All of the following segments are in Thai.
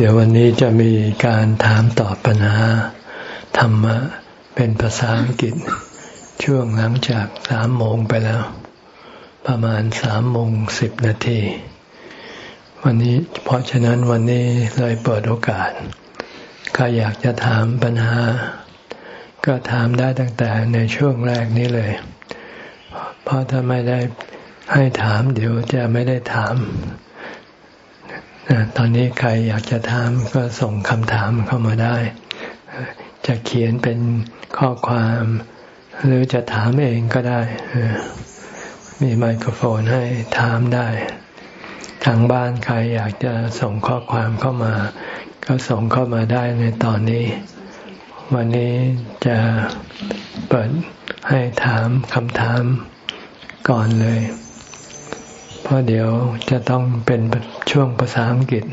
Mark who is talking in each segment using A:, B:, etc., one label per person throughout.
A: เดี๋ยววันนี้จะมีการถามตอบปัญหา ธรรมะ เป็นภาษาอังกฤษ ช่วงหลังจากสามโมงไปแล้ว ประมาณสามโมงสิบนาที วันนี้เพราะฉะนั้นวันนี้เลยเปิดโอกาสใครอยากจะถามปัญหา ก็ถามได้ตั้งแต่ในช่วงแรกนี้เลย เพราะถ้าไม่ได้ให้ถามเดี๋ยวจะไม่ได้ถาม ตอนนี้ใครอยากจะถามก็ส่งคำถามเข้ามาได้ จะเขียนเป็นข้อความ หรือจะถามเองก็ได้ มีไมโครโฟนให้ถามได้ ทางบ้านใครอยากจะส่งข้อความเข้ามา ก็ส่งเข้ามาได้ในตอนนี้ วันนี้จะเปิดให้ถามคำถามก่อนเลย เพราะเดี๋ยวจะต้องเป็นช่วงภาษาอังกฤษ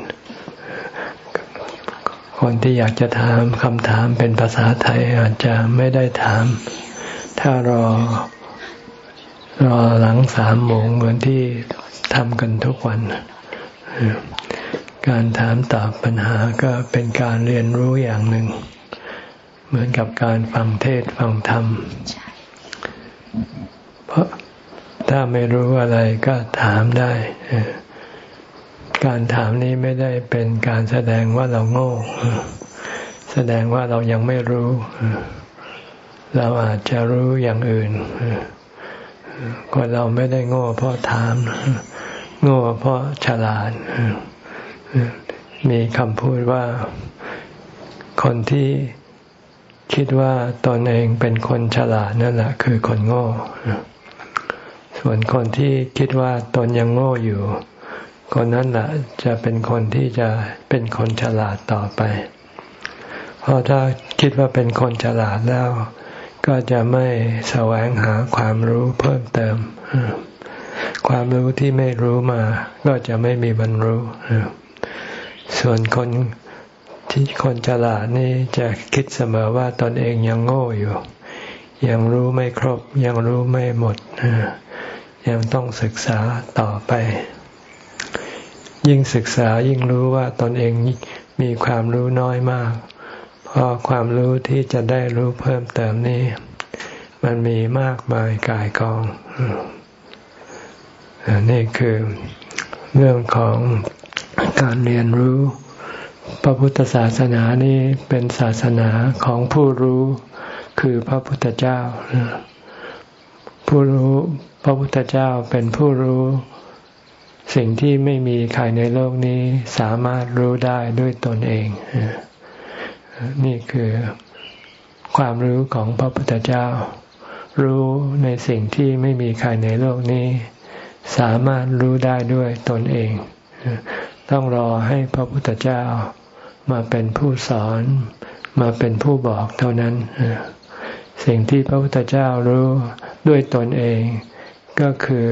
A: คนที่อยากจะถามคำถามเป็นภาษาไทยอาจจะไม่ได้ถาม ถ้ารอรอหลังสามโมงเหมือนที่ทำกันทุกวัน การถามตอบปัญหาก็เป็นการเรียนรู้อย่างหนึ่ง เหมือนกับการฟังเทศฟังธรรม เพราะ ถ้าไม่รู้อะไรก็ถามได้ การถามนี้ไม่ได้เป็นการแสดงว่าเราโง่ แสดงว่าเรายังไม่รู้ เราอาจจะรู้อย่างอื่นคนเราไม่ได้โง่เพราะถาม โง่เพราะฉลาด มีคำพูดว่าคนที่คิดว่าตนเองเป็นคนฉลาดนั่นแหละคือคนโง่ ส่วนคนที่คิดว่าตนยังโง่อยู่ คนนั้นแหละจะเป็นคนที่จะเป็นคนฉลาดต่อไป เพราะถ้าคิดว่าเป็นคนฉลาดแล้ว ก็จะไม่แสวงหาความรู้เพิ่มเติม ความรู้ที่ไม่รู้มา ก็จะไม่มีบรรลุส่วนคนที่คนฉลาดนี่จะคิดเสมอว่าตนเองยังโง่อยู่ ยังรู้ไม่ครบ ยังรู้ไม่หมด ยังต้องศึกษาต่อไป ยิ่งศึกษายิ่งรู้ว่าตนเองมีความรู้น้อยมาก เพราะความรู้ที่จะได้รู้เพิ่มเติมนี้ มันมีมากมายกายกอง นี่คือเรื่องของการเรียนรู้ พระพุทธศาสนานี้เป็นศาสนาของผู้รู้คือพระพุทธเจ้า ผู้รู้ พระพุทธเจ้าเป็นผู้รู้ สิ่งที่ไม่มีใครในโลกนี้สามารถรู้ได้ด้วยตนเอง นี่คือความรู้ของพระพุทธเจ้า รู้ในสิ่งที่ไม่มีใครในโลกนี้ สามารถรู้ได้ด้วยตนเอง ต้องรอให้พระพุทธเจ้ามาเป็นผู้สอนมาเป็นผู้บอกเท่านั้น สิ่งที่พระพุทธเจ้ารู้ด้วยตนเอง ก็คือ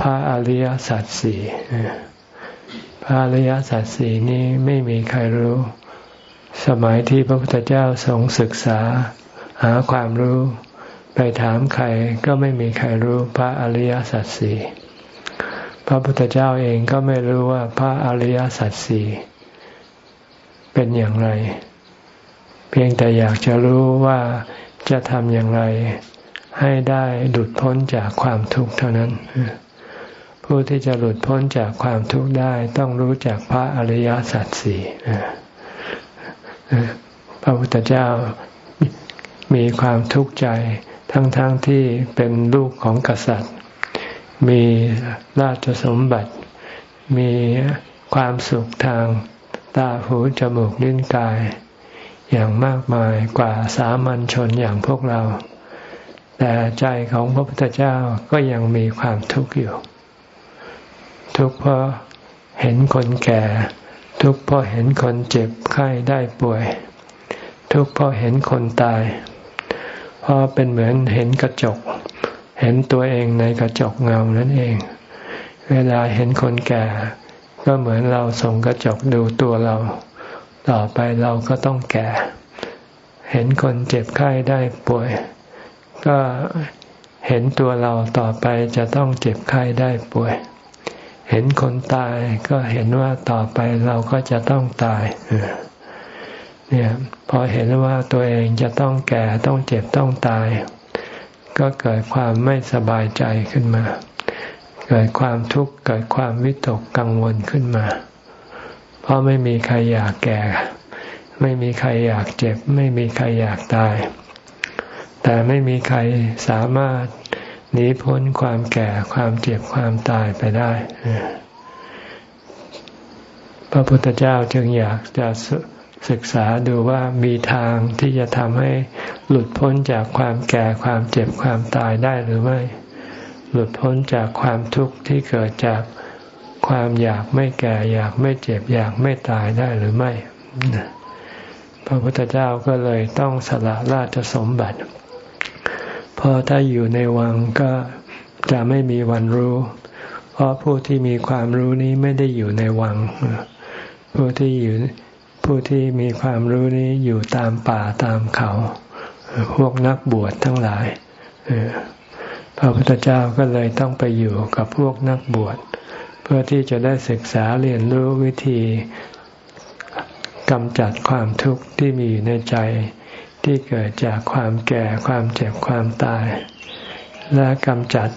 A: พระอริยสัจสี่พระอริยสัจสี่นี้ไม่มีใครรู้ สมัยที่พระพุทธเจ้าทรงศึกษา หาความรู้ ไปถามใครก็ไม่มีใครรู้พระอริยสัจสี่พระพุทธเจ้าเองก็ไม่รู้ว่าพระอริยสัจสี่เป็นอย่างไร เพียงแต่อยากจะรู้ว่าจะทำอย่างไร ให้ได้หลุดพ้นจากความทุกข์เท่านั้น ผู้ที่จะหลุดพ้นจากความทุกข์ได้ต้องรู้จักพระอริยสัจสี่พระพุทธเจ้ามีความทุกข์ใจทั้งๆทที่เป็นลูกของกษัตริย์ มีราชสมบัติ มีความสุขทางตาหูจมูกลิ้นกาย อย่างมากมายกว่าสามัญชนอย่างพวกเรา แต่ใจของพระพุทธเจ้าก็ยังมีความทุกข์อยู่ ทุกข์เพราะเห็นคนแก่ ทุกข์เพราะเห็นคนเจ็บไข้ได้ป่วย ทุกข์เพราะเห็นคนตาย เพราะเป็นเหมือนเห็นกระจก เห็นตัวเองในกระจกเงานั่นเอง เวลาเห็นคนแก่ ก็เหมือนเราส่งกระจกดูตัวเรา ต่อไปเราก็ต้องแก่ เห็นคนเจ็บไข้ได้ป่วย ก็เห็นตัวเราต่อไปจะต้องเจ็บไข้ได้ป่วย เห็นคนตายก็เห็นว่าต่อไปเราก็จะต้องตายเนี่ยพอเห็นว่าตัวเองจะต้องแก่ต้องเจ็บต้องตาย ก็เกิดความไม่สบายใจขึ้นมา เกิดความทุกข์เกิดความวิตกกังวลขึ้นมา เพราะไม่มีใครอยากแก่ ไม่มีใครอยากเจ็บ ไม่มีใครอยากตาย แต่ไม่มีใครสามารถหนีพ้นความแก่ความเจ็บความตายไปได้ พระพุทธเจ้าจึงอยากจะศึกษาดูว่ามีทางที่จะทำให้หลุดพ้นจากความแก่ความเจ็บความตายได้หรือไม่ หลุดพ้นจากความทุกข์ที่เกิดจากความอยากไม่แก่อยากไม่เจ็บอยากไม่ตายได้หรือไม่ พระพุทธเจ้าก็เลยต้องสละราชสมบัติ เพราะถ้าอยู่ในวังก็จะไม่มีวันรู้ เพราะผู้ที่มีความรู้นี้ไม่ได้อยู่ในวัง ผู้ที่อยู่ผู้ที่มีความรู้นี้อยู่ตามป่าตามเขา พวกนักบวชทั้งหลายพระพุทธเจ้าก็เลยต้องไปอยู่กับพวกนักบวช เพื่อที่จะได้ศึกษาเรียนรู้วิธีกำจัดความทุกข์ที่มีอยู่ในใจ ที่เกิดจากความแก่ความเจ็บความตาย และกำจัด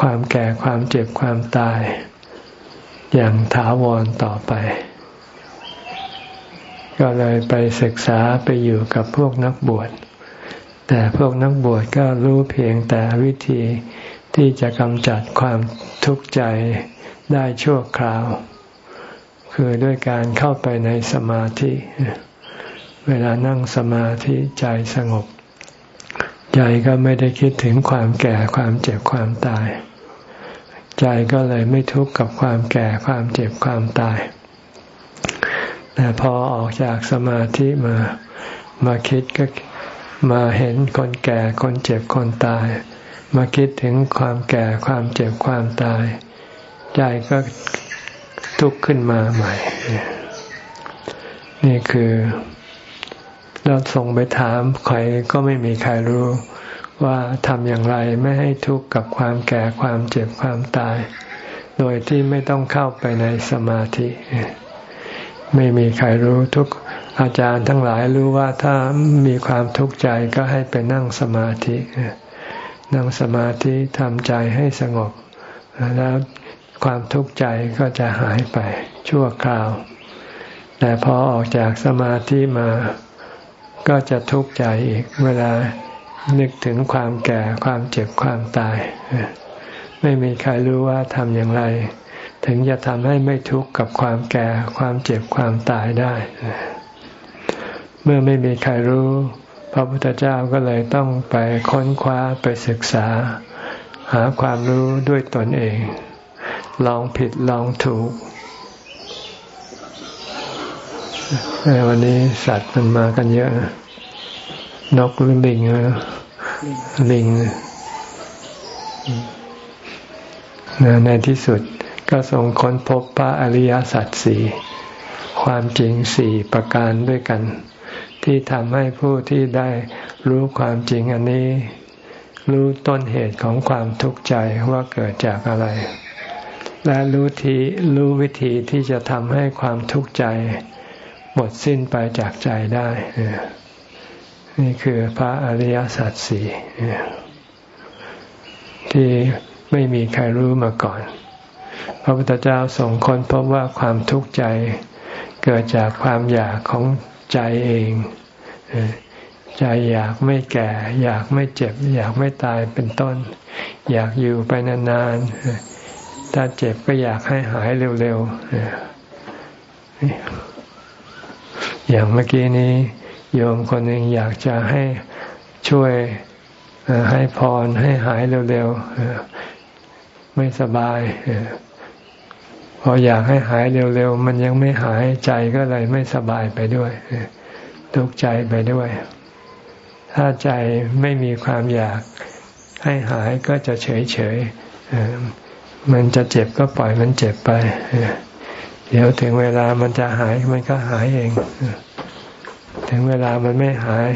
A: ความแก่ความเจ็บความตาย อย่างถาวรต่อไป ก็เลยไปศึกษาไปอยู่กับพวกนักบวช แต่พวกนักบวชก็รู้เพียงแต่วิธีที่จะกำจัดความทุกข์ใจได้ชั่วคราว คือด้วยการเข้าไปในสมาธิ เวลานั่งสมาธิใจสงบ ใจก็ไม่ได้คิดถึงความแก่ความเจ็บความตาย ใจก็เลยไม่ทุกข์กับความแก่ความเจ็บความตาย แต่พอออกจากสมาธิมามาคิดก็มาเห็นคนแก่คนเจ็บคนตาย มาคิดถึงความแก่ความเจ็บความตาย ใจก็ทุกข์ขึ้นมาใหม่ นี่คือ เราส่งไปถามใครก็ไม่มีใครรู้ว่าทำอย่างไรไม่ให้ทุกข์กับความแก่ความเจ็บความตาย โดยที่ไม่ต้องเข้าไปในสมาธิ ไม่มีใครรู้ทุกอาจารย์ทั้งหลายรู้ว่าถ้ามีความทุกข์ใจก็ให้ไปนั่งสมาธินั่งสมาธิทำใจให้สงบ แล้วความทุกข์ใจก็จะหายไปชั่วคราว แต่พอออกจากสมาธิมา ก็จะทุกข์ใจอีกเวลานึกถึงความแก่ความเจ็บความตาย ไม่มีใครรู้ว่าทำอย่างไร ถึงจะทำให้ไม่ทุกข์กับความแก่ความเจ็บความตายได้ เมื่อไม่มีใครรู้ พระพุทธเจ้าก็เลยต้องไปค้นคว้าไปศึกษา หาความรู้ด้วยตนเอง ลองผิดลองถูก วันนี้สัตว์มันมากันเยอะ นกหรือลิงลิงนะในที่สุดก็ทรงค้นพบพระอริยสัจสี่ความจริงสี่ประการด้วยกัน ที่ทำให้ผู้ที่ได้รู้ความจริงอันนี้ รู้ต้นเหตุของความทุกข์ใจว่าเกิดจากอะไร และรู้ทีรู้วิธีที่จะทำให้ความทุกข์ใจ หมดสิ้นไปจากใจได้ นี่คือพระอริยสัจสี่ที่ไม่มีใครรู้มาก่อน พระพุทธเจ้าส่งคนพบว่าความทุกข์ใจเกิดจากความอยากของใจเอง ใจอยากไม่แก่ อยากไม่เจ็บ อยากไม่ตายเป็นต้น อยากอยู่ไปนานๆถ้าเจ็บก็อยากให้หายเร็วๆ อย่างเมื่อกี้นี้โยมคนหนึ่งอยากจะให้ช่วยให้พรให้หายเร็วๆไม่สบายพออยากให้หายเร็วๆมันยังไม่หายใจก็เลยไม่สบายไปด้วยทุกข์ใจไปด้วย ถ้าใจไม่มีความอยากให้หายก็จะเฉยๆมันจะเจ็บก็ปล่อยมันเจ็บไป เดี๋ยวถึงเวลามันจะหายมันก็หายเอง ถึงเวลามันไม่หาย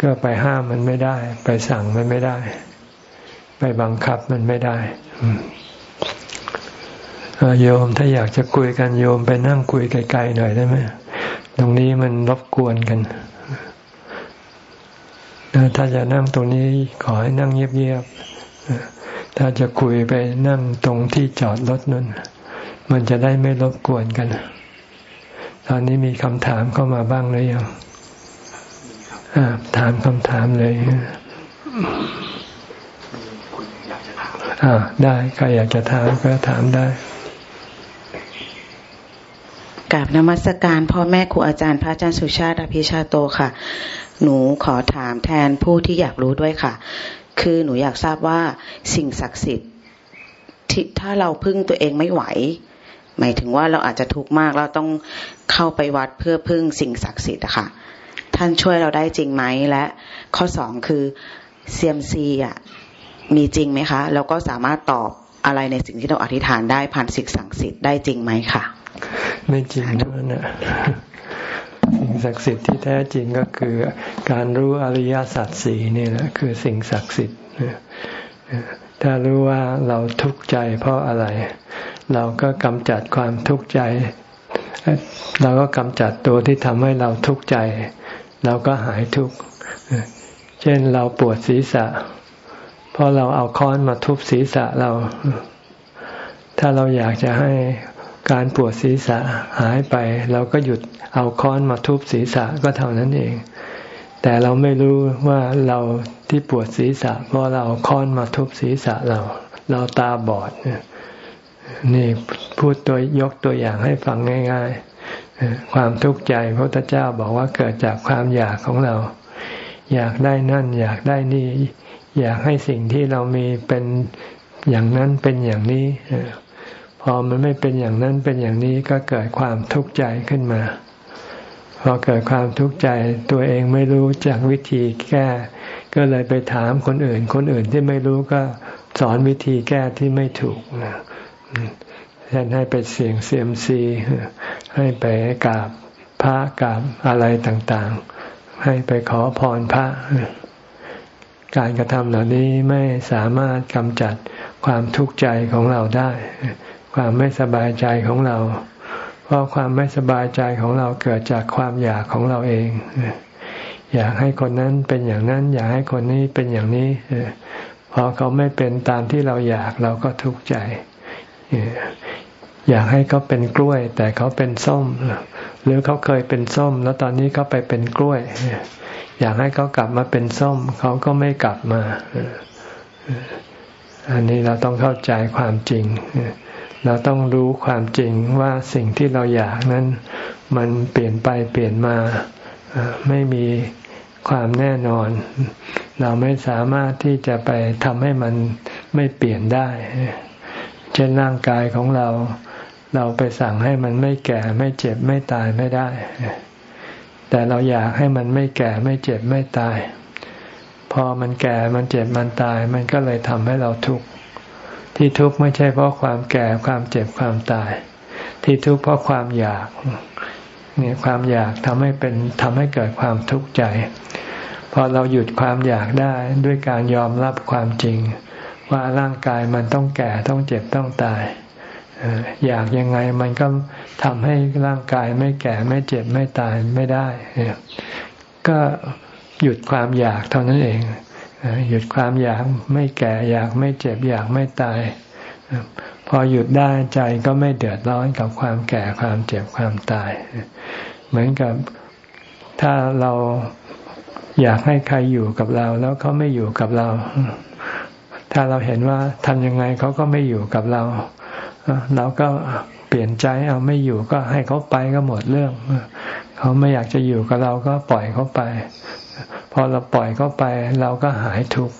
A: ก็ไปห้ามมันไม่ได้ ไปสั่งมันไม่ได้ ไปบังคับมันไม่ได้โยมถ้าอยากจะคุยกันโยมไปนั่งคุยไกลๆหน่อยได้ไหมตรงนี้มันรบกวนกันถ้าจะนั่งตรงนี้ขอให้นั่งเงียบๆถ้าจะคุยไปนั่งตรงที่จอดรถนั่น มันจะได้ไม่รบกวนกัน ตอนนี้มีคำถามเข้ามาบ้างหรือยังถามคำถามเลยอ่าได้ใครอยากจะถามก็ถามได้
B: กราบนมัสการพ่อแม่ครูอาจารย์พระอาจารย์สุชาติอภิชาโตค่ะ หนูขอถามแทนผู้ที่อยากรู้ด้วยค่ะ คือหนูอยากทราบว่าสิ่งศักดิ์สิทธิ์ที่ถ้าเราพึ่งตัวเองไม่ไหว หมายถึงว่าเราอาจจะทุกข์มากเราต้องเข้าไปวัดเพื่อพึ่งสิ่งศักดิ์สิทธิ์อะค่ะ ท่านช่วยเราได้จริงไหมและข้อสองคือเซียมซีอะมีจริงไหมคะแล้วก็สามารถตอบอะไรในสิ่งที่เราอธิษฐานได้ผ่านสิ่งศักดิ์สิทธิ์ได้จริงไหมค่ะ
A: ไม่จริงนั่นนะสิ่งศักดิ์สิทธิ์ที่แท้จริงก็คือการรู้อริยสัจสี่นี่แหละคือสิ่งศักดิ์สิทธิ์ถ้ารู้ว่าเราทุกข์ใจเพราะอะไร เราก็กำจัดความทุกข์ใจ เราก็กำจัดตัวที่ทำให้เราทุกข์ใจ เราก็หายทุกข์ เช่นเราปวดศีรษะ เพราะเราเอาค้อนมาทุบศีรษะเรา ถ้าเราอยากจะให้การปวดศีรษะหายไป เราก็หยุดเอาค้อนมาทุบศีรษะก็เท่านั้นเอง แต่เราไม่รู้ว่าเราที่ปวดศีรษะ เพราะเราเอาค้อนมาทุบศีรษะเรา เราตาบอด นี่พูดตัวยกตัวอย่างให้ฟังง่ายๆ ความทุกข์ใจพระพุทธเจ้าบอกว่าเกิดจากความอยากของเรา อยากได้นั่น อยากได้นี่ อยากให้สิ่งที่เรามีเป็นอย่างนั้นเป็นอย่างนี้พอมันไม่เป็นอย่างนั้นเป็นอย่างนี้ก็เกิดความทุกข์ใจขึ้นมา พอเกิดความทุกข์ใจตัวเองไม่รู้จากวิธีแก้ ก็เลยไปถามคนอื่น คนอื่นที่ไม่รู้ก็สอนวิธีแก้ที่ไม่ถูกนะ แทนให้ไปเสี่ยงเซียมซี ให้ไปกราบพระกราบอะไรต่างๆ ให้ไปขอพรพระ การกระทำเหล่านี้ไม่สามารถกำจัดความทุกข์ใจของเราได้ ความไม่สบายใจของเรา เพราะความไม่สบายใจของเราเกิดจากความอยากของเราเอง อยากให้คนนั้นเป็นอย่างนั้น อยากให้คนนี้เป็นอย่างนี้พอเขาไม่เป็นตามที่เราอยากเราก็ทุกข์ใจ อยากให้เขาเป็นกล้วย แต่เขาเป็นส้ม หรือเขาเคยเป็นส้ม แล้วตอนนี้เขาไปเป็นกล้วย อยากให้เขากลับมาเป็นส้ม เขาก็ไม่กลับมา อันนี้เราต้องเข้าใจความจริง เราต้องรู้ความจริงว่าสิ่งที่เราอยากนั้น มันเปลี่ยนไปเปลี่ยนมาไม่มีความแน่นอน เราไม่สามารถที่จะไปทำให้มันไม่เปลี่ยนได้ เช่นร่างกายของเรา เราไปสั่งให้มันไม่แก่ไม่เจ็บไม่ตายไม่ได้ แต่เราอยากให้มันไม่แก่ไม่เจ็บไม่ตาย พอมันแก่มันเจ็บมันตาย มันก็เลยทำให้เราทุกข์ที่ทุกข์ไม่ใช่เพราะความแก่ความเจ็บความตาย ที่ทุกข์เพราะความอยากเนี่ยความอยากทำให้เป็นทำให้เกิดความทุกข์ใจ พอเราหยุดความอยากได้ด้วยการยอมรับความจริง ว่าร่างกายมันต้องแก่ต้องเจ็บต้องตายอยากยังไงมันก็ทำให้ร่างกายไม่แก่ไม่เจ็บไม่ตายไม่ได้ ก็หยุดความอยากเท่านั้นเอง หยุดความอยากไม่แก่อยากไม่เจ็บอยากไม่ตาย พอหยุดได้ใจก็ไม่เดือดร้อนกับความแก่ความเจ็บความตาย เหมือนกับถ้าเราอยากให้ใครอยู่กับเรา แล้วเขาไม่อยู่กับเรา ถ้าเราเห็นว่าทำยังไงเขาก็ไม่อยู่กับเรา เราก็เปลี่ยนใจเอาไม่อยู่ก็ให้เขาไปก็หมดเรื่อง เขาไม่อยากจะอยู่กับเราก็ปล่อยเขาไป พอเราปล่อยเขาไป เราก็หายทุกข์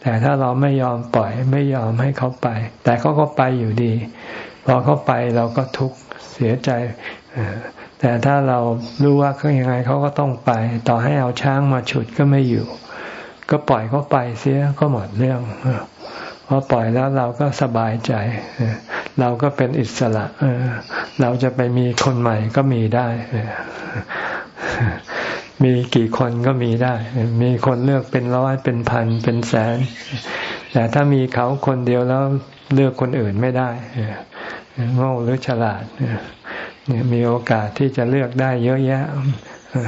A: แต่ถ้าเราไม่ยอมปล่อยไม่ยอมให้เขาไป แต่เขาก็ไปอยู่ดี พอเขาไปเราก็ทุกข์เสียใจแต่ถ้าเรารู้ว่าเขายังไงเขาก็ต้องไป ต่อให้เอาช้างมาฉุดก็ไม่อยู่ ก็ปล่อยเขาไปเสียก็หมดเรื่องพอปล่อยแล้วเราก็สบายใจ เราก็เป็นอิสระเราจะไปมีคนใหม่ก็มีได้มีกี่คนก็มีได้ มีคนเลือกเป็นร้อยเป็นพันเป็นแสน แต่ถ้ามีเขาคนเดียวแล้วเลือกคนอื่นไม่ได้โง่หรือฉลาดเนี่ยมีโอกาสที่จะเลือกได้เยอะแยะ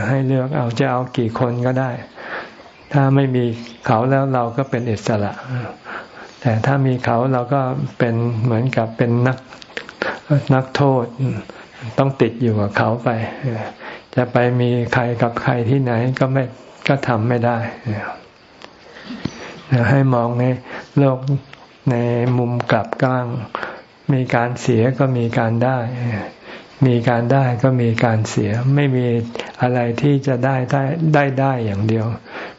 A: ให้เลือกเอาจะเอากี่คนก็ได้ ถ้าไม่มีเขาแล้วเราก็เป็นอิสระ แต่ถ้ามีเขาเราก็เป็นเหมือนกับเป็นนักนักโทษ ต้องติดอยู่กับเขาไป จะไปมีใครกับใครที่ไหนก็ไม่ก็ทำไม่ได้ให้มองในโลกในมุมกลับกลาง มีการเสียก็มีการได้ มีการได้ก็มีการเสีย ไม่มีอะไรที่จะได้ได้ได้ได้อย่างเดียว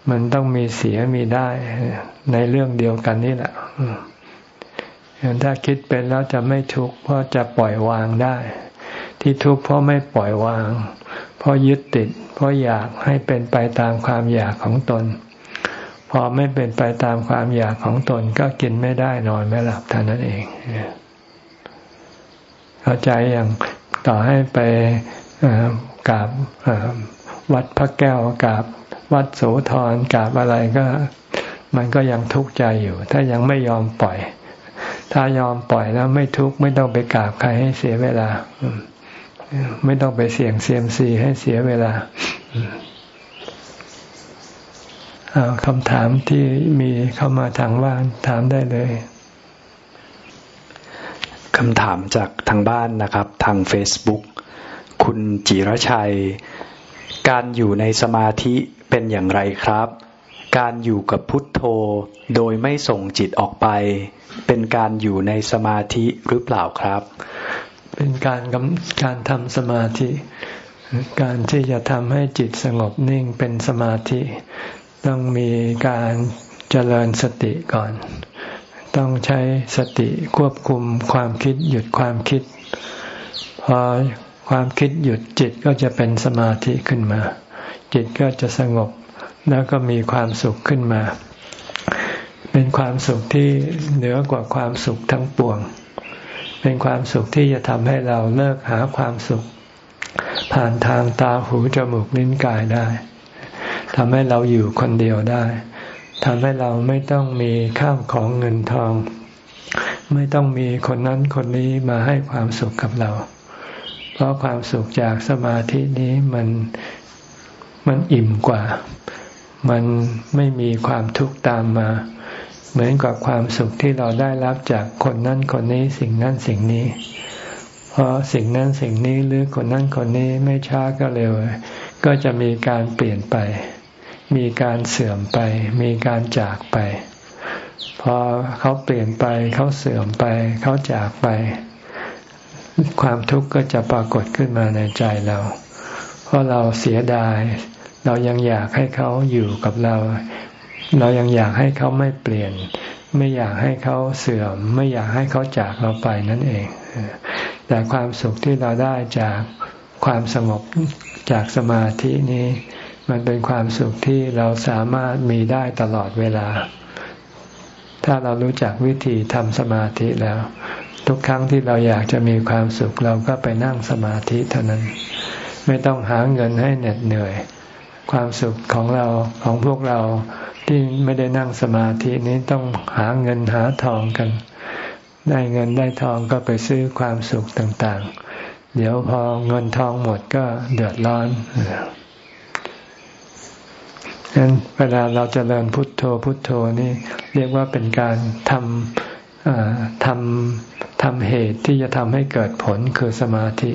A: มันต้องมีเสียมีได้ในเรื่องเดียวกันนี่แหละถ้าคิดเป็นแล้วจะไม่ทุกข์เพราะจะปล่อยวางได้ ที่ทุกข์เพราะไม่ปล่อยวาง เพราะยึดติด เพราะอยากให้เป็นไปตามความอยากของตน พอไม่เป็นไปตามความอยากของตนก็กินไม่ได้นอนไม่หลับเท่านั้นเองเข้าใจอย่าง ต่อให้ไปกราบวัดพระแก้วกราบวัดโสธรกราบอะไรก็ มันก็ยังทุกข์ใจอยู่ ถ้ายังไม่ยอมปล่อย ถ้ายอมปล่อยแล้วไม่ทุกข์ไม่ต้องไปกราบใครให้เสียเวลา ไม่ต้องไปเสี่ยงเซียมซีให้เสียเวลาคำถามที่มีเข้ามาทางบ้านถามได้เลย
C: คำถามจากทางบ้านนะครับ ทาง Facebook คุณจิรชัย การอยู่ในสมาธิเป็นอย่างไรครับ การอยู่กับพุทโธโดยไม่ส่งจิตออกไป เป็นการอยู่ในสมาธิหรือเปล่าครับ
A: เป็นการการทำสมาธิ การที่จะทำให้จิตสงบนิ่งเป็นสมาธิ ต้องมีการเจริญสติก่อน ต้องใช้สติควบคุมความคิดหยุดความคิด พอความคิดหยุดจิตก็จะเป็นสมาธิขึ้นมา จิตก็จะสงบแล้วก็มีความสุขขึ้นมา เป็นความสุขที่เหนือกว่าความสุขทั้งปวง เป็นความสุขที่จะทำให้เราเลิกหาความสุข ผ่านทางตาหูจมูกลิ้นกายได้ทำให้เราอยู่คนเดียวได้ ทำให้เราไม่ต้องมีข้าวของเงินทอง ไม่ต้องมีคนนั้นคนนี้มาให้ความสุขกับเรา เพราะความสุขจากสมาธินี้มันมันอิ่มกว่า มันไม่มีความทุกข์ตามมา เหมือนกับความสุขที่เราได้รับจากคนนั้นคนนี้สิ่งนั้นสิ่งนี้ เพราะสิ่งนั้นสิ่งนี้หรือคนนั้นคนนี้ไม่ช้าก็เร็ว ก็จะมีการเปลี่ยนไป มีการเสื่อมไป มีการจากไป พอเขาเปลี่ยนไปเขาเสื่อมไป เขาจากไป ความทุกข์ก็จะปรากฏขึ้นมาในใจเรา เพราะเราเสียดาย เรายังอยากให้เขาอยู่กับเรา เรายังอยากให้เขาไม่เปลี่ยน ไม่อยากให้เขาเสื่อม ไม่อยากให้เขาจากเราไปนั่นเอง แต่ความสุขที่เราได้จากความสงบจากสมาธินี้ มันเป็นความสุขที่เราสามารถมีได้ตลอดเวลา ถ้าเรารู้จักวิธีทำสมาธิแล้ว ทุกครั้งที่เราอยากจะมีความสุขเราก็ไปนั่งสมาธิเท่านั้น ไม่ต้องหาเงินให้เหน็ดเหนื่อย ความสุขของเราของพวกเราที่ไม่ได้นั่งสมาธินี้ต้องหาเงินหาทองกัน ได้เงินได้ทองก็ไปซื้อความสุขต่างๆ เดี๋ยวพอเงินทองหมดก็เดือดร้อน ฉะนั้นเวลาเราจเจริญพุทโธพุทโธนี่เรียกว่าเป็นการทำทำทำเหตุที่จะทำให้เกิดผลคือสมาธิ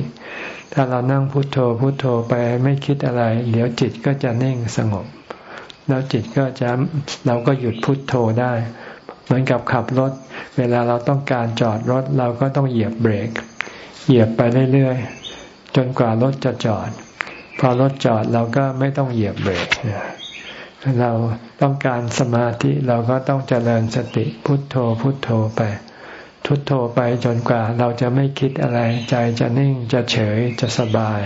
A: ถ้าเรานั่งพุทโธพุทโธไปไม่คิดอะไร เดี๋ยวจิตก็จะนิ่งสงบ แล้วจิตก็จะเราก็หยุดพุทโธได้ เหมือนกับขับรถ เวลาเราต้องการจอดรถเราก็ต้องเหยียบเบรก เหยียบไปเรื่อยๆจนกว่ารถจะจอด พอรถจอดเราก็ไม่ต้องเหยียบเบรก เราต้องการสมาธิเราก็ต้องเจริญสติพุทโธพุทโธไป พุทโธไปจนกว่าเราจะไม่คิดอะไร ใจจะนิ่งจะเฉยจะสบาย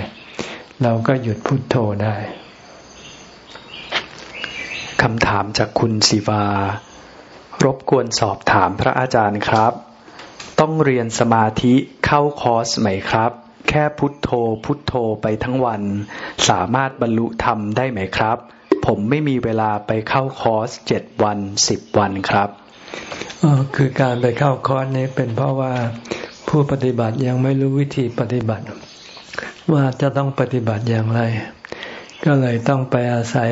A: เราก็หยุดพุทโธได้
C: คำถามจากคุณศิวารบกวนสอบถามพระอาจารย์ครับ ต้องเรียนสมาธิเข้าคอร์สไหมครับ แค่พุทโธพุทโธไปทั้งวัน สามารถบรรลุธรรมได้ไหมครับ ผมไม่มีเวลาไปเข้าคอร์สเจ็ดวันสิบวันครับ
A: คือการไปเข้าคอร์สนี้เป็นเพราะว่าผู้ปฏิบัติยังไม่รู้วิธีปฏิบัติ ว่าจะต้องปฏิบัติอย่างไร ก็เลยต้องไปอาศัย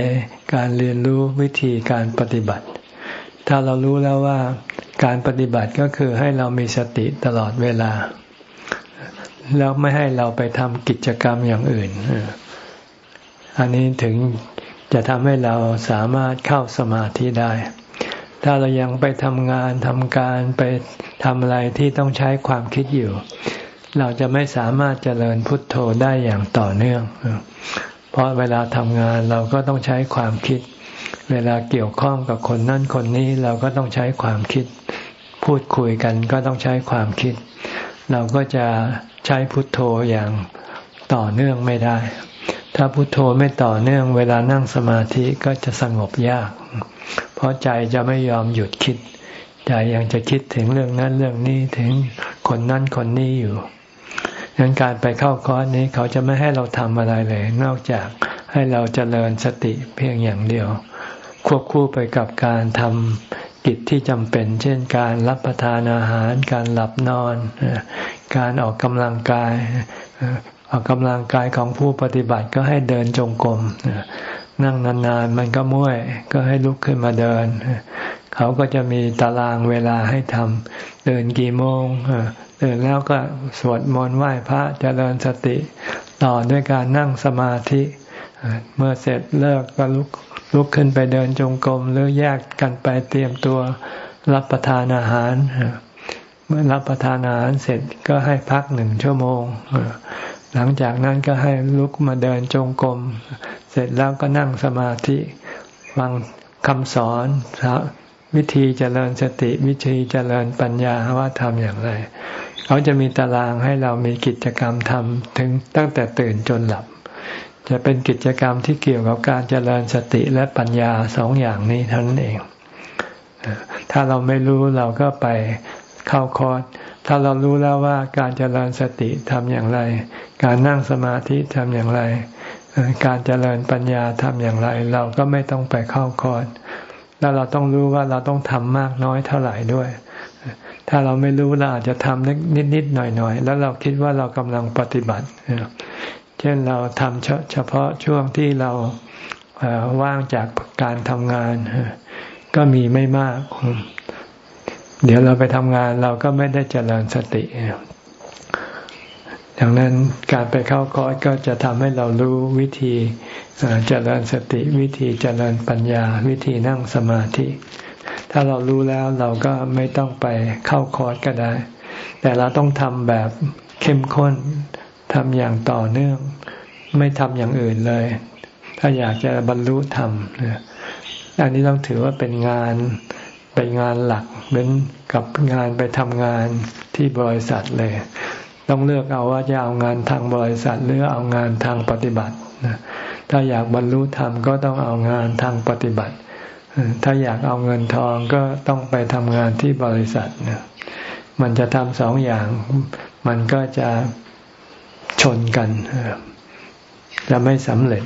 A: การเรียนรู้วิธีการปฏิบัติ ถ้าเรารู้แล้วว่าการปฏิบัติก็คือให้เรามีสติตลอดเวลา แล้วไม่ให้เราไปทำกิจกรรมอย่างอื่น อันนี้ถึง จะทำให้เราสามารถเข้าสมาธิได้ ถ้าเรายังไปทำงานทำการไปทำอะไรที่ต้องใช้ความคิดอยู่ เราจะไม่สามารถเจริญพุทโธได้อย่างต่อเนื่อง เพราะเวลาทำงานเราก็ต้องใช้ความคิด เวลาเกี่ยวข้องกับคนนั่นคนนี้เราก็ต้องใช้ความคิด พูดคุยกันก็ต้องใช้ความคิด เราก็จะใช้พุทโธอย่างต่อเนื่องไม่ได้ ถ้าพุทโธไม่ต่อเนื่องเวลานั่งสมาธิก็จะสงบยาก เพราะใจจะไม่ยอมหยุดคิด ใจยังจะคิดถึงเรื่องนั้นเรื่องนี้ถึงคนนั้นคนนี้อยู่งั้นการไปเข้าคอร์สนี้เขาจะไม่ให้เราทำอะไรเลย นอกจากให้เราจเจริญสติเพียงอย่างเดียว ควบคู่ไปกับการทำกิจที่จำเป็น เช่นการรับประทานอาหาร การหลับนอน การออกกำลังกาย ออกกำลังกายของผู้ปฏิบัติก็ให้เดินจงกรมนั่งนานๆมันก็มุ่ยก็ให้ลุกขึ้นมาเดิน เขาก็จะมีตารางเวลาให้ทำเดินกี่โมงเดินแล้วก็สวดมนต์ไหว้พระจเจริญสติ ต่อด้วยการนั่งสมาธิ เมื่อเสร็จเลิกก็ลุกลุกขึ้นไปเดินจงกรมหรือแยกกันไปเตรียมตัวรับประทานอาหาร เมื่อรับประทานอาหารเสร็จก็ให้พักหนึ่งชั่วโมง หลังจากนั้นก็ให้ลุกมาเดินจงกรม เสร็จแล้วก็นั่งสมาธิ ฟังคำสอนวิธีเจริญสติวิธีเจริญปัญญาว่าทำอย่างไร เขาจะมีตารางให้เรามีกิจกรรมทำถึงตั้งแต่ตื่นจนหลับ จะเป็นกิจกรรมที่เกี่ยวกับการเจริญสติและปัญญาสองอย่างนี้เท่านั้นเอง ถ้าเราไม่รู้เราก็ไปเข้าคอร์ส ถ้าเรารู้แล้วว่าการเจริญสติทำอย่างไร การนั่งสมาธิทำอย่างไร การเจริญปัญญาทำอย่างไร เราก็ไม่ต้องไปเข้าคอร์สแล้วเราต้องรู้ว่าเราต้องทำมากน้อยเท่าไหร่ด้วย ถ้าเราไม่รู้เราอาจจะทำนิดนิดหน่อยหน่อยแล้วเราคิดว่าเรากำลังปฏิบัติ เช่นเราทำเฉพาะช่วงที่เราว่างจากการทำงาน ก็มีไม่มาก เดี๋ยวเราไปทำงานเราก็ไม่ได้เจริญสติดังนั้นการไปเข้าคอร์สก็จะทำให้เรารู้วิธีเจริญสติวิธีเจริญปัญญา วิธีนั่งสมาธิ ถ้าเรารู้แล้วเราก็ไม่ต้องไปเข้าคอร์สก็ได้ แต่เราต้องทำแบบเข้มข้นทำอย่างต่อเนื่อง ไม่ทำอย่างอื่นเลย ถ้าอยากจะบรรลุธรรมอันนี้ต้องถือว่าเป็นงาน เป็นงานหลักเป็นกับงานไปทำงานที่บริษัทเลย ต้องเลือกเอาว่าจะเอางานทางบริษัทหรือเอางานทางปฏิบัตินะถ้าอยากบรรลุธรรมก็ต้องเอางานทางปฏิบัติ ถ้าอยากเอาเงินทองก็ต้องไปทำงานที่บริษัทนมันจะทำสองอย่าง มันก็จะชนกัน จะไม่สำเร็จ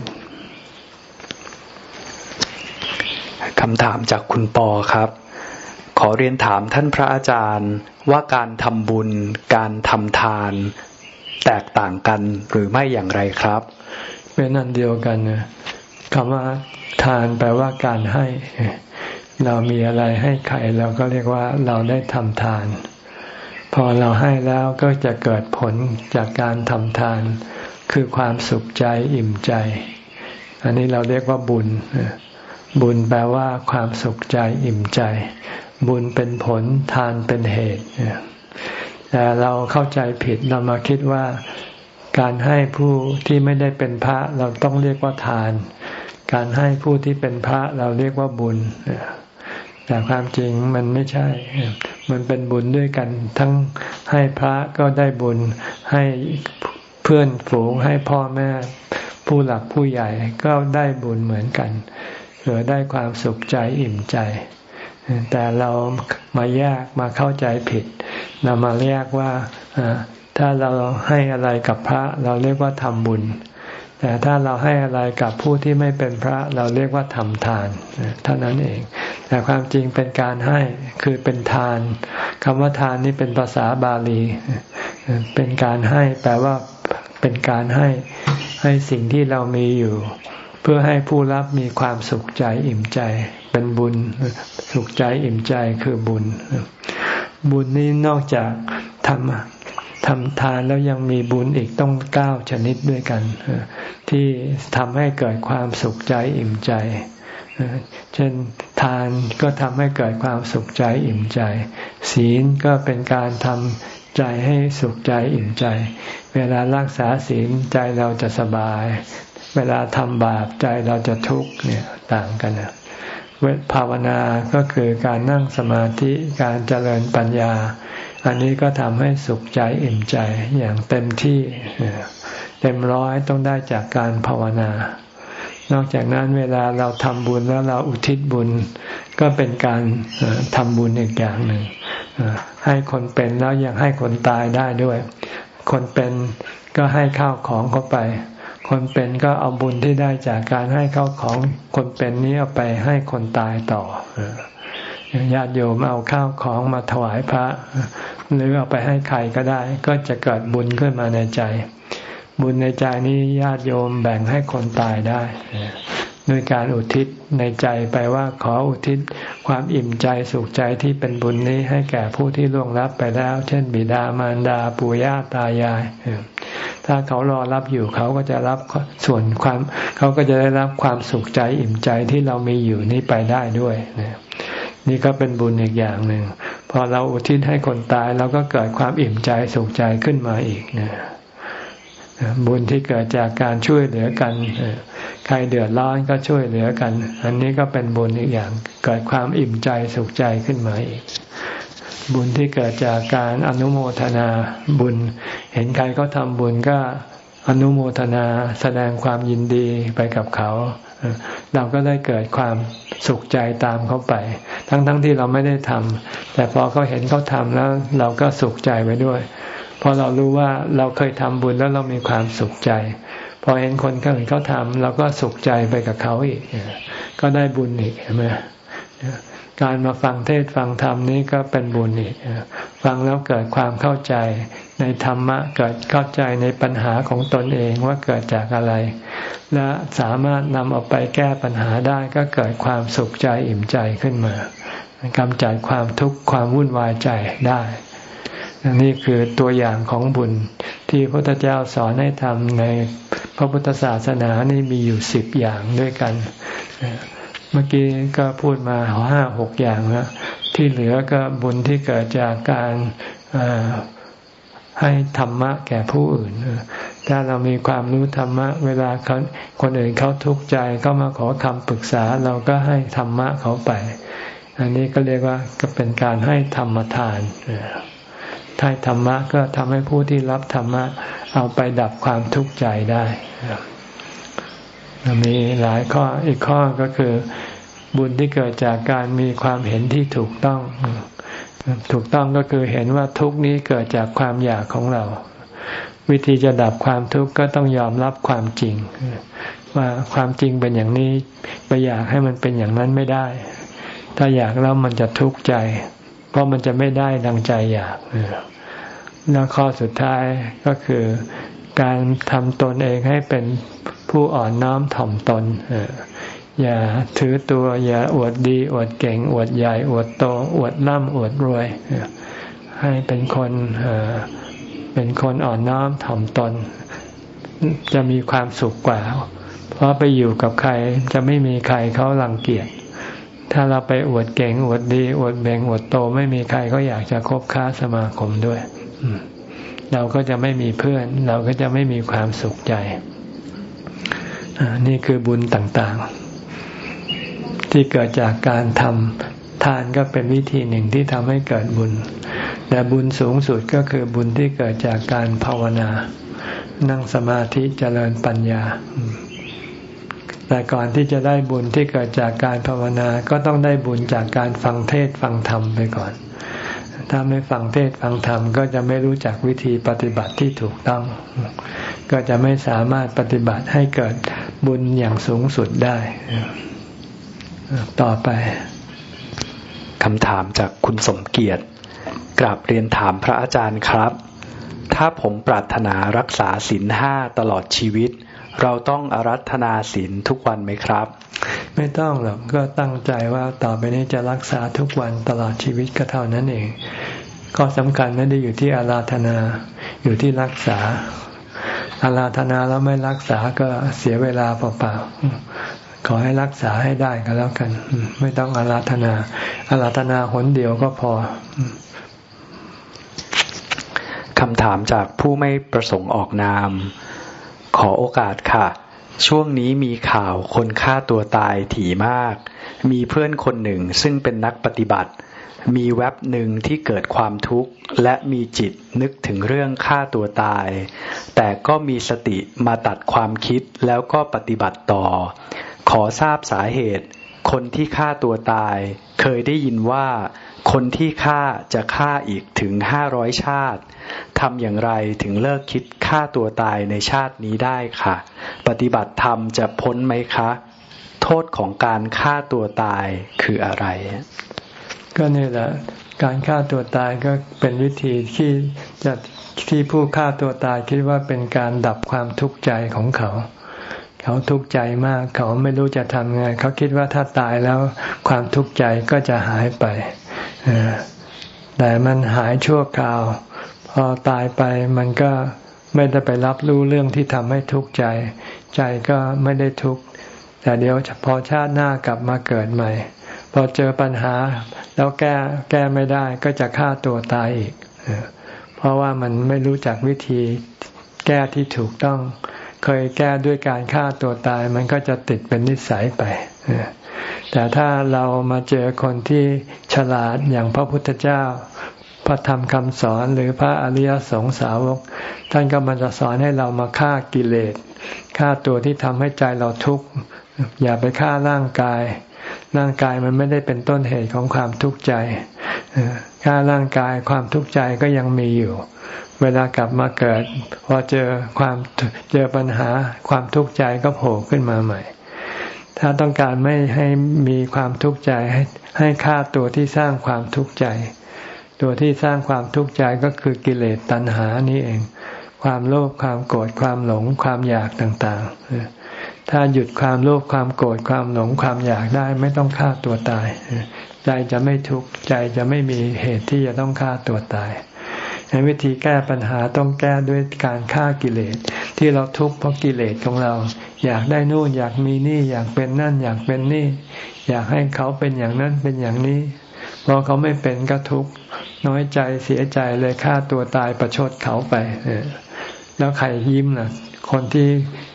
C: คำถามจากคุณปอครับ ขอเรียนถามท่านพระอาจารย์ว่าการทำบุญ การทำทาน แตกต่างกันหรือไม่อย่างไรครับ
A: เป็นอันเดียวกันนะคำว่าทานแปลว่าการให้ เรามีอะไรให้ใครเราก็เรียกว่าเราได้ทำทาน พอเราให้แล้วก็จะเกิดผลจากการทำทาน คือความสุขใจอิ่มใจ อันนี้เราเรียกว่าบุญบุญแปลว่าความสุขใจอิ่มใจ บุญเป็นผลทานเป็นเหตุแต่เราเข้าใจผิดเรามาคิดว่าการให้ผู้ที่ไม่ได้เป็นพระเราต้องเรียกว่าทาน การให้ผู้ที่เป็นพระเราเรียกว่าบุญแต่ความจริงมันไม่ใช่ มันเป็นบุญด้วยกัน ทั้งให้พระก็ได้บุญ ให้เพื่อนฝูง ให้พ่อแม่ ผู้หลักผู้ใหญ่ก็ได้บุญเหมือนกันเพื่อได้ความสุขใจอิ่มใจ แต่เรามาแยกมาเข้าใจผิด เรามาแยกว่าถ้าเราให้อะไรกับพระ เราเรียกว่าทำบุญ แต่ถ้าเราให้อะไรกับผู้ที่ไม่เป็นพระ เราเรียกว่าทำทานเท่านั้นเอง แต่ความจริงเป็นการให้คือเป็นทานคำว่าทานนี่เป็นภาษาบาลี เป็นการให้แปลว่าเป็นการให้ให้สิ่งที่เรามีอยู่ เพื่อให้ผู้รับมีความสุขใจอิ่มใจ เป็นบุญ สุขใจอิ่มใจคือบุญ บุญนี้นอกจากทำทำทานแล้วยังมีบุญอีกต้องเก้าชนิดด้วยกัน ที่ทำให้เกิดความสุขใจอิ่มใจ เช่นทานก็ทำให้เกิดความสุขใจอิ่มใจ ศีลก็เป็นการทำใจให้สุขใจอิ่มใจ เวลารักษาศีลใจเราจะสบาย เวลาทำบาปใจเราจะทุกข์เนี่ยต่างกันนะ เวทภาวนาก็คือการนั่งสมาธิการเจริญปัญญา อันนี้ก็ทำให้สุขใจอิ่มใจอย่างเต็มที่เต็มร้อยต้องได้จากการภาวนานอกจากนั้นเวลาเราทำบุญแล้วเราอุทิศบุญ ก็เป็นการทำบุญอีกอย่างหนึ่งให้คนเป็นแล้วยังให้คนตายได้ด้วย คนเป็นก็ให้ข้าวของเข้าไป คนเป็นก็เอาบุญที่ได้จากการให้เข้าของคนเป็นนี้เอาไปให้คนตายต่อญาติโยมเอาข้าวของมาถวายพระ หรือเอาไปให้ใครก็ได้ ก็จะเกิดบุญขึ้นมาในใจ บุญในใจนี้ญาติโยมแบ่งให้คนตายได้ ด้วยการอุทิศในใจไปว่าขออุทิศความอิ่มใจสุขใจที่เป็นบุญนี้ให้แก่ผู้ที่ล่วงลับไปแล้ว เช่น บิดามารดาปู่ย่าตายาย ถ้าเขารอรับอยู่เขาก็จะรับส่วนความ เขาก็จะได้รับความสุขใจอิ่มใจที่เรามีอยู่นี้ไปได้ด้วยนี่ก็เป็นบุญอีกอย่างหนึ่งพอเราอุทิศให้คนตายเราก็เกิดความอิ่มใจสุขใจขึ้นมาอีกนะ บุญที่เกิดจากการช่วยเหลือกัน ใครเดือดร้อนก็ช่วยเหลือกัน อันนี้ก็เป็นบุญอีกอย่าง เกิดความอิ่มใจสุขใจขึ้นมาอีก บุญที่เกิดจากการอนุโมทนาบุญ เห็นใครเขาทำบุญก็อนุโมทนาแสดงความยินดีไปกับเขา เราก็ได้เกิดความสุขใจตามเขาไป ทั้งๆทที่เราไม่ได้ทำแต่พอเขาเห็นเขาทำแล้ว เราก็สุขใจไปด้วย พอเรารู้ว่าเราเคยทำบุญแล้วเรามีความสุขใจ พอเห็นคนอื่นเขาทำเราก็สุขใจไปกับเขาอีก ก็ได้บุญอีกใช่ไหมการมาฟังเทศฟังธรรมนี้ก็เป็นบุญอีกฟังแล้วเกิดความเข้าใจในธรรมะเกิดเข้าใจในปัญหาของตนเองว่าเกิดจากอะไร และสามารถนำออกไปแก้ปัญหาได้ก็เกิดความสุขใจอิ่มใจขึ้นมากำจัดความทุกข์ความวุ่นวายใจได้ นี่คือตัวอย่างของบุญที่พระพุทธเจ้าสอนให้ทำในพระพุทธศาสนานี่มีอยู่สิบอย่างด้วยกัน เมื่อกี้ก็พูดมาห้าหกอย่างแล้วที่เหลือก็บุญที่เกิดจากการให้ธรรมะแก่ผู้อื่น ถ้าเรามีความรู้ธรรมะ เวลาคนอื่นเขาทุกข์ใจก็มาขอคำปรึกษาเราก็ให้ธรรมะเขาไป อันนี้ก็เรียกว่าก็เป็นการให้ธรรมทาน ถ้าธรรมะก็ทำให้ผู้ที่รับธรรมะ เอาไปดับความทุกข์ใจได้มีหลายข้ออีกข้อก็คือ บุญที่เกิดจากการมีความเห็นที่ถูกต้อง ถูกต้องก็คือเห็นว่าทุกนี้เกิดจากความอยากของเรา วิธีจะดับความทุกข์ก็ต้องยอมรับความจริง ว่าความจริงเป็นอย่างนี้ ไปอยากให้มันเป็นอย่างนั้นไม่ได้ ถ้าอยากแล้วมันจะทุกข์ใจ เพราะมันจะไม่ได้ดังใจอยากแล้วข้อสุดท้ายก็คือการทำตนเองให้เป็นผู้อ่อนน้อมถ่อมตนอย่าถือตัว อย่าอวดดี อวดเก่ง อวดใหญ่ อวดโต อวดร่ำอวดรวย ให้เป็นคนเป็นคนอ่อนน้อมถ่อมตน จะมีความสุขกว่า เพราะไปอยู่กับใครจะไม่มีใครเขารังเกียจ ถ้าเราไปอวดเก่งอวดดี อวดเบ่งอวดโตไม่มีใครก็อยากจะคบค้าสมาคมด้วยเราก็จะไม่มีเพื่อน เราก็จะไม่มีความสุขใจนี่คือบุญต่างๆ ที่เกิดจากการทำทานก็เป็นวิธีหนึ่งที่ทำให้เกิดบุญ แต่บุญสูงสุดก็คือบุญที่เกิดจากการภาวนา นั่งสมาธิเจริญปัญญา แต่ก่อนที่จะได้บุญที่เกิดจากการภาวนาก็ต้องได้บุญจากการฟังเทศฟังธรรมไปก่อน ถ้าไม่ฟังเทศฟังธรรมก็จะไม่รู้จักวิธีปฏิบัติที่ถูกต้อง ก็จะไม่สามารถปฏิบัติให้เกิดบุญอย่างสูงสุดได้ ต่อไป
C: คำถามจากคุณสมเกียรติกราบเรียนถามพระอาจารย์ครับ ถ้าผมปรารถนารักษาศีลห้าตลอดชีวิต เราต้องอารัธนาศีลทุกวันไหมครับ
A: ไม่ต้องหรอกก็ตั้งใจว่าต่อไปนี้จะรักษาทุกวันตลอดชีวิตก็เท่านั้นเองก็สำคัญไม่ได้อยู่ที่อาราธนาอยู่ที่รักษาอาราธนาแล้วไม่รักษาก็เสียเวลาเปล่าๆขอให้รักษาให้ได้ก็แล้วกัน ไม่ต้องอาราธนาอาราธนาหนเดียวก็พอ
C: คำถามจากผู้ไม่ประสงค์ออกนาม ขอโอกาสค่ะ ช่วงนี้มีข่าวคนฆ่าตัวตายถี่มาก มีเพื่อนคนหนึ่งซึ่งเป็นนักปฏิบัติ มีแว็บหนึ่งที่เกิดความทุกข์ และมีจิตนึกถึงเรื่องฆ่าตัวตาย แต่ก็มีสติมาตัดความคิดแล้วก็ปฏิบัติต่อ ขอทราบสาเหตุ คนที่ฆ่าตัวตาย เคยได้ยินว่า คนที่ฆ่าจะฆ่าอีกถึงห้าร้อยชาติ ทำอย่างไรถึงเลิกคิดฆ่าตัวตายในชาตินี้ได้ค่ะ ปฏิบัติธรรมจะพ้นไหมคะ โทษของการฆ่าตัวตายคืออะไร
A: ก็นี่แหละ การฆ่าตัวตายก็เป็นวิธีที่จะที่ผู้ฆ่าตัวตายคิดว่าเป็นการดับความทุกข์ใจของเขา เขาทุกข์ใจมากเขาไม่รู้จะทำไง เขาคิดว่าถ้าตายแล้วความทุกข์ใจก็จะหายไปแต่มันหายชั่วคราว อตายไปมันก็ไม่ได้ไปรับรู้เรื่องที่ทำให้ทุกข์ใจ ใจก็ไม่ได้ทุกข์แต่เดี๋ยวพอชาติหน้ากลับมาเกิดใหม่ พอเจอปัญหาแล้วแก้แก้ไม่ได้ก็จะฆ่าตัวตายอีก เพราะว่ามันไม่รู้จักวิธีแก้ที่ถูกต้อง เคยแก้ด้วยการฆ่าตัวตาย มันก็จะติดเป็นนิสัยไป แต่ถ้าเรามาเจอคนที่ฉลาดอย่างพระพุทธเจ้า พระธรรมคำสอนหรือพระอริยสงสาวก ท่านก็มันจะสอนให้เรามาฆ่ากิเลสฆ่าตัวที่ทำให้ใจเราทุกข์อย่าไปฆ่าร่างกาย ร่างกายมันไม่ได้เป็นต้นเหตุของความทุกข์ใจถ้าร่างกายความทุกข์ใจก็ยังมีอยู่ เวลากลับมาเกิด พอเจอความเจอปัญหาความทุกข์ใจก็โผล่ขึ้นมาใหม่ ถ้าต้องการไม่ให้มีความทุกข์ใจให้ให้ฆ่าตัวที่สร้างความทุกข์ใจ ตัวที่สร้างความทุกข์ใจก็คือกิเลสตัณหานี่เอง ความโลภความโกรธความหลงความอยากต่างๆ ถ้าหยุดความโลภความโกรธความหลงความอยากได้ไม่ต้องฆ่าตัวตาย ใจจะไม่ทุกข์ใจจะไม่มีเหตุที่จะต้องฆ่าตัวตายในวิธีแก้ปัญหาต้องแก้ด้วยการฆ่ากิเลส ที่เราทุกข์เพราะกิเลสของเรา อยากได้นู่นอยากมีนี่ อยากเป็นนั่น อยากเป็นนี่ อยากให้เขาเป็นอย่างนั้นเป็นอย่างนี้ อเขาไม่เป็นก็ทุกข์น้อยใจเสียใจเลยฆ่าตัวตายประชดเขาไปแล้วใครยิ้มล่ะ คนที่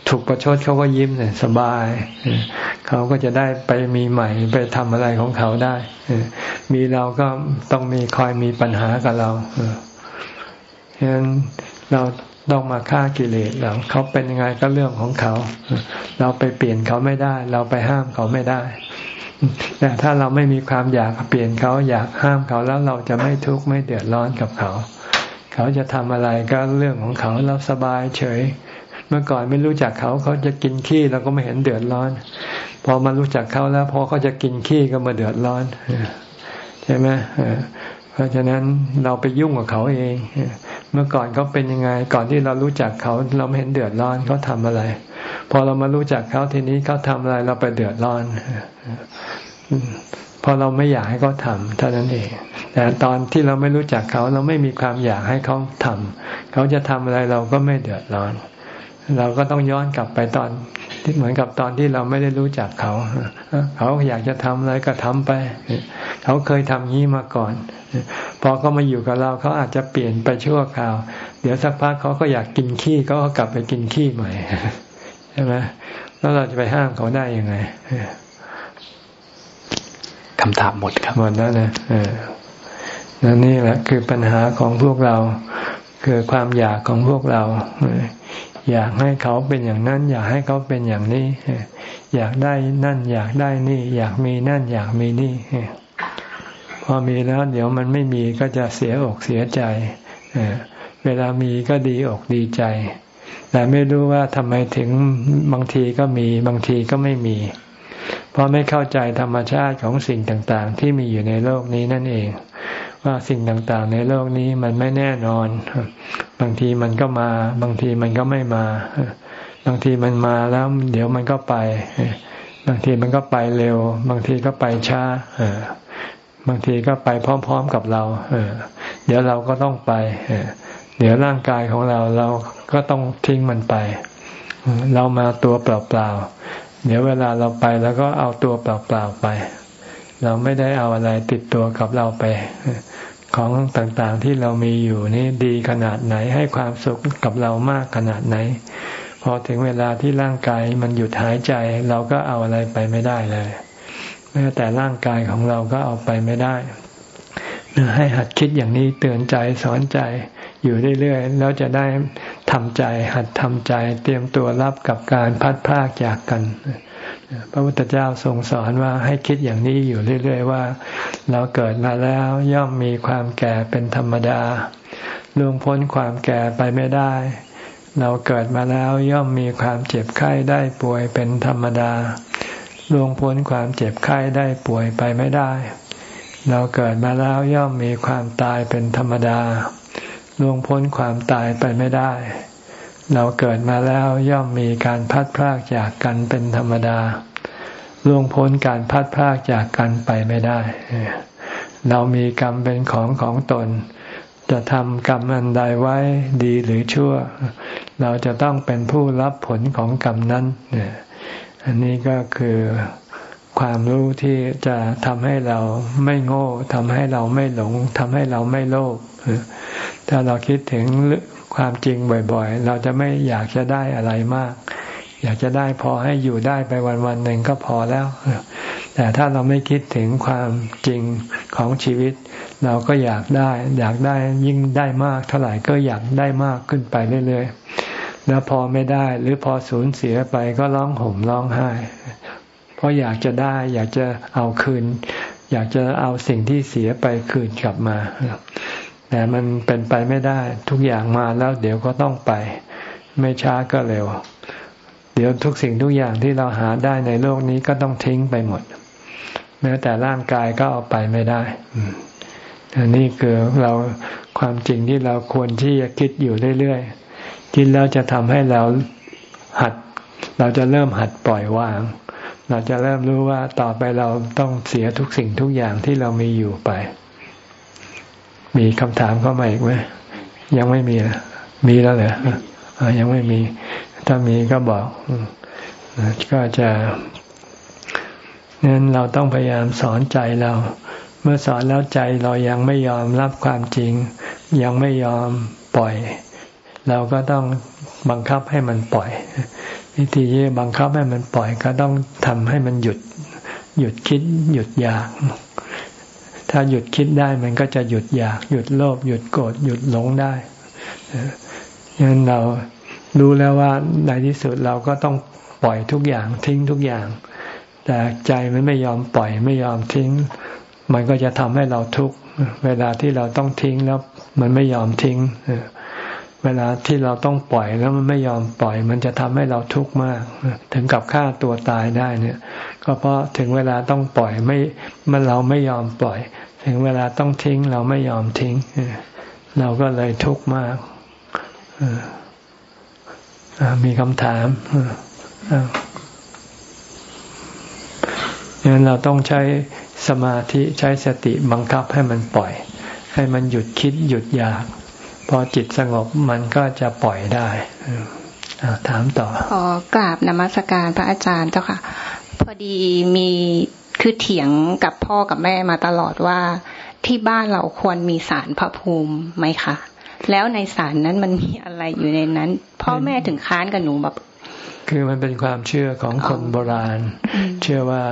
A: ถูกประชดเขาก็ยิ้มเนี่ยสบายเขาก็จะได้ไปมีใหม่ไปทำอะไรของเขาได้มีเราก็ต้องมีคอยมีปัญหากับเราฉะนั้นเราต้องมาฆ่ากิเลสเราเขาเป็นยังไงก็เรื่องของเขา เราไปเปลี่ยนเขาไม่ได้ เราไปห้ามเขาไม่ได้ แต่ถ้าเราไม่มีความอยากเปลี่ยนเขาอยากห้ามเขาแล้วเราจะไม่ทุกข์ไม่เดือดร้อนกับเขา เขาจะทำอะไรก็เรื่องของเขาเราสบายเฉย เมื่อก่อนไม่รู้จักเขาเขาจะกินขี้เราก็ไม่เห็นเดือดร้อน พอมารู้จักเขาแล้วพอเขาจะกินขี้ก็มาเดือดร้อนใช่ไหมเพราะฉะนั้นเราไปยุ่งกับเขาเอง เมื่อก่อนเขาเป็นยังไง ก่อนที่เรารู้จักเขาเราไม่เห็นเดือดร้อนเขาทาอะไร พอเรามารู้จักเขาทีนี้เขาทาอะไรเราไปเดือดร้อนพอเราไม่อยากให้เขาทำเท่านั้นเอง แต่ตอนที่เราไม่รู้จักเขาเราไม่มีความอยากให้เขาทำเขาจะทำอะไรเราก็ไม่เดือดร้อน เราก็ต้องย้อนกลับไปตอนที่เหมือนกับตอนที่เราไม่ได้รู้จักเขา เขาอยากจะทำอะไรก็ทำไป เขาเคยทำงี้มาก่อน พอเขามาอยู่กับเราเขาอาจจะเปลี่ยนไปชั่วคราว เดี๋ยวสักพักเขาก็อยากกินขี้เขาก็กลับไปกินขี้ใหม่ใช่ไหมแล้วเราจะไปห้ามเขาได้ยังไง
C: คำถามหมดครับ
A: หมดแล้วนะนั่นนี่แหละคือปัญหาของพวกเรา คือความอยากของพวกเรา อยากให้เขาเป็นอย่างนั้น อยากให้เขาเป็นอย่างนี้ อยากได้นั่น อยากได้นี่ อยากมีนั่น อยากมีนี่ พอมีแล้วเดี๋ยวมันไม่มีก็จะเสียอกเสียใจเวลามีก็ดีอกดีใจ แต่ไม่รู้ว่าทำไมถึงบางทีก็มีบางทีก็ไม่มี เพราะไม่เข้าใจธรรมชาติของสิ่งต่างๆ ที่มีอยู่ในโลกนี้นั่นเอง ว่าสิ่งต่างๆ ในโลกนี้มันไม่แน่นอน บางทีมันก็มา บางทีมันก็ไม่มา บางทีมันมาแล้วเดี๋ยวมันก็ไป บางทีมันก็ไปเร็ว บางทีก็ไปช้า บางทีก็ไปพร้อม ๆกับเราเดี๋ยวเราก็ต้องไปเดี๋ยวร่างกายของเราเราก็ต้องทิ้งมันไป เรามาตัวเปล่าๆเดี๋ยวเวลาเราไปแล้วก็เอาตัวเปล่าๆไป เราไม่ได้เอาอะไรติดตัวกับเราไป ของต่างๆที่เรามีอยู่นี่ดีขนาดไหนให้ความสุขกับเรามากขนาดไหน พอถึงเวลาที่ร่างกายมันหยุดหายใจ เราก็เอาอะไรไปไม่ได้เลย แม้แต่ร่างกายของเราก็เอาไปไม่ได้ให้หัดคิดอย่างนี้เตือนใจสอนใจอยู่เรื่อยๆแล้วจะได้ทำใจ หัดทำใจ เตรียมตัวรับกับการพัดพากจากกัน พระพุทธเจ้าทรงสอนว่าให้คิดอย่างนี้อยู่เรื่อย ๆ ว่า เราเกิดมาแล้วย่อมมีความแก่เป็นธรรมดาล่วงพ้นความแก่ไปไม่ได้ เราเกิดมาแล้วย่อมมีความเจ็บไข้ได้ป่วยเป็นธรรมดา ล่วงพ้นความเจ็บไข้ได้ป่วยไปไม่ได้ เราเกิดมาแล้วย่อมมีความตายเป็นธรรมดาล่วงพ้นความตายไปไม่ได้ เราเกิดมาแล้วย่อมมีการพัดพรากจากกันเป็นธรรมดาล่วงพ้นการพัดพรากจากกันไปไม่ได้ เรามีกรรมเป็นของของตน จะทำกรรมอันใดไว้ดีหรือชั่ว เราจะต้องเป็นผู้รับผลของกรรมนั้น อันนี้ก็คือความรู้ที่จะทำให้เราไม่โง่ทำให้เราไม่หลงทำให้เราไม่โลภถ้าเราคิดถึงความจริงบ่อยๆ เราจะไม่อยากจะได้อะไรมาก อยากจะได้พอให้อยู่ได้ไปวันๆหนึ่งก็พอแล้ว แต่ถ้าเราไม่คิดถึงความจริงของชีวิต เราก็อยากได้ อยากได้ยิ่งได้มาก เท่าไหร่ก็อยากได้มากขึ้นไปเรื่อยๆ แล้วพอไม่ได้ หรือพอสูญเสียไปก็ร้องห่มร้องไห้ เพราะอยากจะได้ อยากจะเอาคืน อยากจะเอาสิ่งที่เสียไปคืนกลับมา แต่มันเป็นไปไม่ได้ ทุกอย่างมาแล้วเดี๋ยวก็ต้องไป ไม่ช้าก็เร็ว เดี๋ยวทุกสิ่งทุกอย่างที่เราหาได้ในโลกนี้ก็ต้องทิ้งไปหมด แม้แต่ร่างกายก็เอาไปไม่ได้อันนี้คือเราความจริงที่เราควรที่จะคิดอยู่เรื่อยๆ คิดแล้วจะทำให้เราหัด เราจะเริ่มหัดปล่อยวาง เราจะเริ่มรู้ว่าต่อไปเราต้องเสียทุกสิ่งทุกอย่างที่เรามีอยู่ไป มีคำถามเข้ามาอีกไหมยังไม่มีนะมีแล้วเหรอยังไม่มี ถ้ามีก็บอกก็จะนั้นเราต้องพยายามสอนใจเรา เมื่อสอนแล้วใจเรายังไม่ยอมรับความจริง ยังไม่ยอมปล่อย เราก็ต้องบังคับให้มันปล่อย วิธีที่บังคับให้มันปล่อย ก็ต้องทำให้มันหยุด หยุดคิด หยุดอยาก ถ้าหยุดคิดได้มันก็จะหยุดอยาก หยุดโลภหยุดโกรธหยุดหลงได้งั้นเรารู้แล้วว่าในที่สุดเราก็ต้องปล่อยทุกอย่างทิ้งทุกอย่าง แต่ใจมันไม่ยอมปล่อยไม่ยอมทิ้ง มันก็จะทำให้เราทุกข์เวลาที่เราต้องทิ้งแล้ว มันไม่ยอมทิ้ง เวลาที่เราต้องปล่อยแล้วมันไม่ยอมปล่อย มันจะทำให้เราทุกข์มาก ถึงกับฆ่าตัวตายได้เนี่ย ก็เพราะถึงเวลาต้องปล่อยไม่มันเราไม่ยอมปล่อย ถึงเวลาต้องทิ้งเราไม่ยอมทิ้งเราก็เลยทุกข์มากมีคำถามดังนั้นเราต้องใช้สมาธิใช้สติบังคับให้มันปล่อย ให้มันหยุดคิดหยุดอยาก อจิตสงบมันก็จะปล่อยได้ถามต่อ
D: ขอกราบนมัสการพระอาจารย์เจ้าค่ะ พอดีมีคือเถียงกับพ่อกับแม่มาตลอดว่า ที่บ้านเราควรมีสารพระภูมิไหมคะแล้วในสารนั้นมันมีอะไรอยู่ในนั้น พ่อแม่ถึงค้านกับหนูแบบ
A: คือมันเป็นความเชื่อของคนโบราณ เชื่อว่า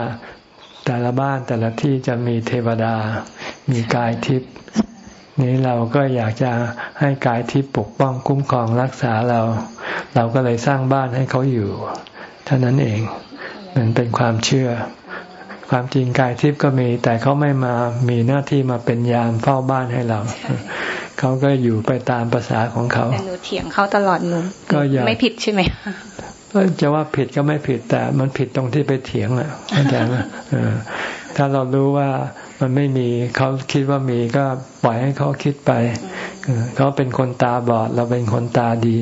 A: แต่ละบ้านแต่ละที่จะมีเทวดา มีกายทิพย์ นี้เราก็อยากจะให้กายทิพย์ปกป้องคุ้มครองรักษาเรา เราก็เลยสร้างบ้านให้เขาอยู่เท่านั้นเองมันเป็นความเชื่อ ความจริงกายทิพย์ก็มี แต่เขาไม่มามีหน้าที่มาเป็นยามเฝ้าบ้านให้เราเขาก็อยู่ไปตามภาษาของเขา
D: แต่หนูเถียงเขาตลอดหนูก็ไม่ผิดใช่ไหม
A: จะว่าผิดก็ไม่ผิดแต่มันผิดตรงที่ไปเถียงอะเข้าใจไหมถ้าเรารู้ว่า มันไม่มีเขาคิดว่ามีก็ปล่อยให้เขาคิดไปเขาเป็นคนตาบอด เราเป็นคนตาดี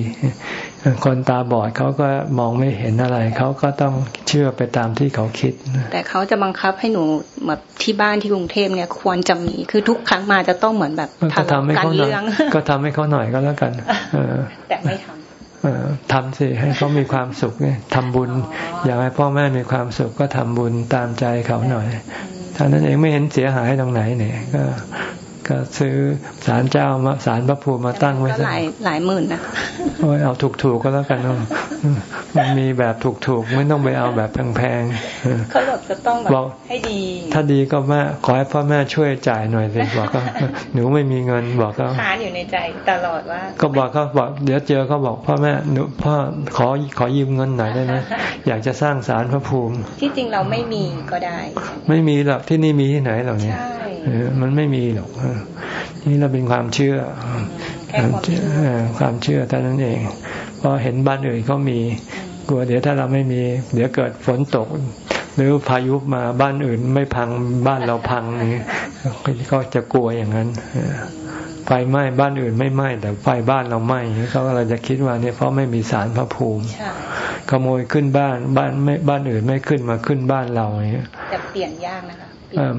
A: คนตาบอดเขาก็มองไม่เห็นอะไร เขาก็ต้องเชื่อไปตามที่เขาคิด
D: แต่เขาจะบังคับให้หนูแบบที่บ้านที่กรุงเทพเนี่ย ควรจะมีคือทุกครั้งมาจะต้องเหมือนแบบ
A: ทำการเรื่องก็ทำให้เขาหน่อยก็แล้วกัน
D: แต่ไม่ทำ
A: ทำสิให้เขามีความสุขเนี่ยทำบุญ อยากให้พ่อแม่มีความสุขก็ทำบุญตามใจเขาหน่อย ท่านั้นเองไม่เห็นเสียหายตรงไหนเนี่ยก็ ก็ซื้อสารเจ้ามาสารพระภูมิมาตั้งไว้
D: หลายหลายหมื่นนะ
A: โอ้ยเอาถูกๆก็แล้วกันเนาะมันมีแบบถูกๆไม่ต้องไปเอาแบบแพง
D: ๆเขาบอกจะต้องแบบให้ดี
A: ถ้าดีก็แม่ขอให้พ่อแม่ช่วยจ่ายหน่อยสิบอกก็หนูไม่มีเงินบอกก็
D: ค้านอยู่ในใจตลอดว่า
A: ก็บอกเขาบอกเดี๋ยวเจอเขาบอกพ่อแม่หนูพ่อขอขอยืมเงินหน่อยได้ไหมอยากจะสร้างสารพระภูมิ
D: ที่จริงเราไม่มีก็ได้
A: ไม่มีหรอกที่นี่มีที่ไหนหรอกเนี่ยมันไม่มีหรอกนี่เราเป็นความเชื่อความเชื่อเท่านั้นเองเพราะเห็นบ้านอื่นเขามี กลัวเดี๋ยวถ้าเราไม่มี เดี๋ยวเกิดฝนตก หรือพายุมาบ้านอื่นไม่พังบ้านเราพังนี่ก็จะกลัวอย่างนั้นไฟไหม้บ้านอื่นไม่ไหม้แต่ไฟบ้านเราไหม้เขาเราจะคิดว่าเนี่ยเพราะไม่มีสารพระภูมิขโมยขึ้นบ้านบ้านไม่บ้านอื่นไม่ขึ้นมาขึ้นบ้านเราอย่างเงี้ย
D: แต่เปลี่ยนยากนะคะ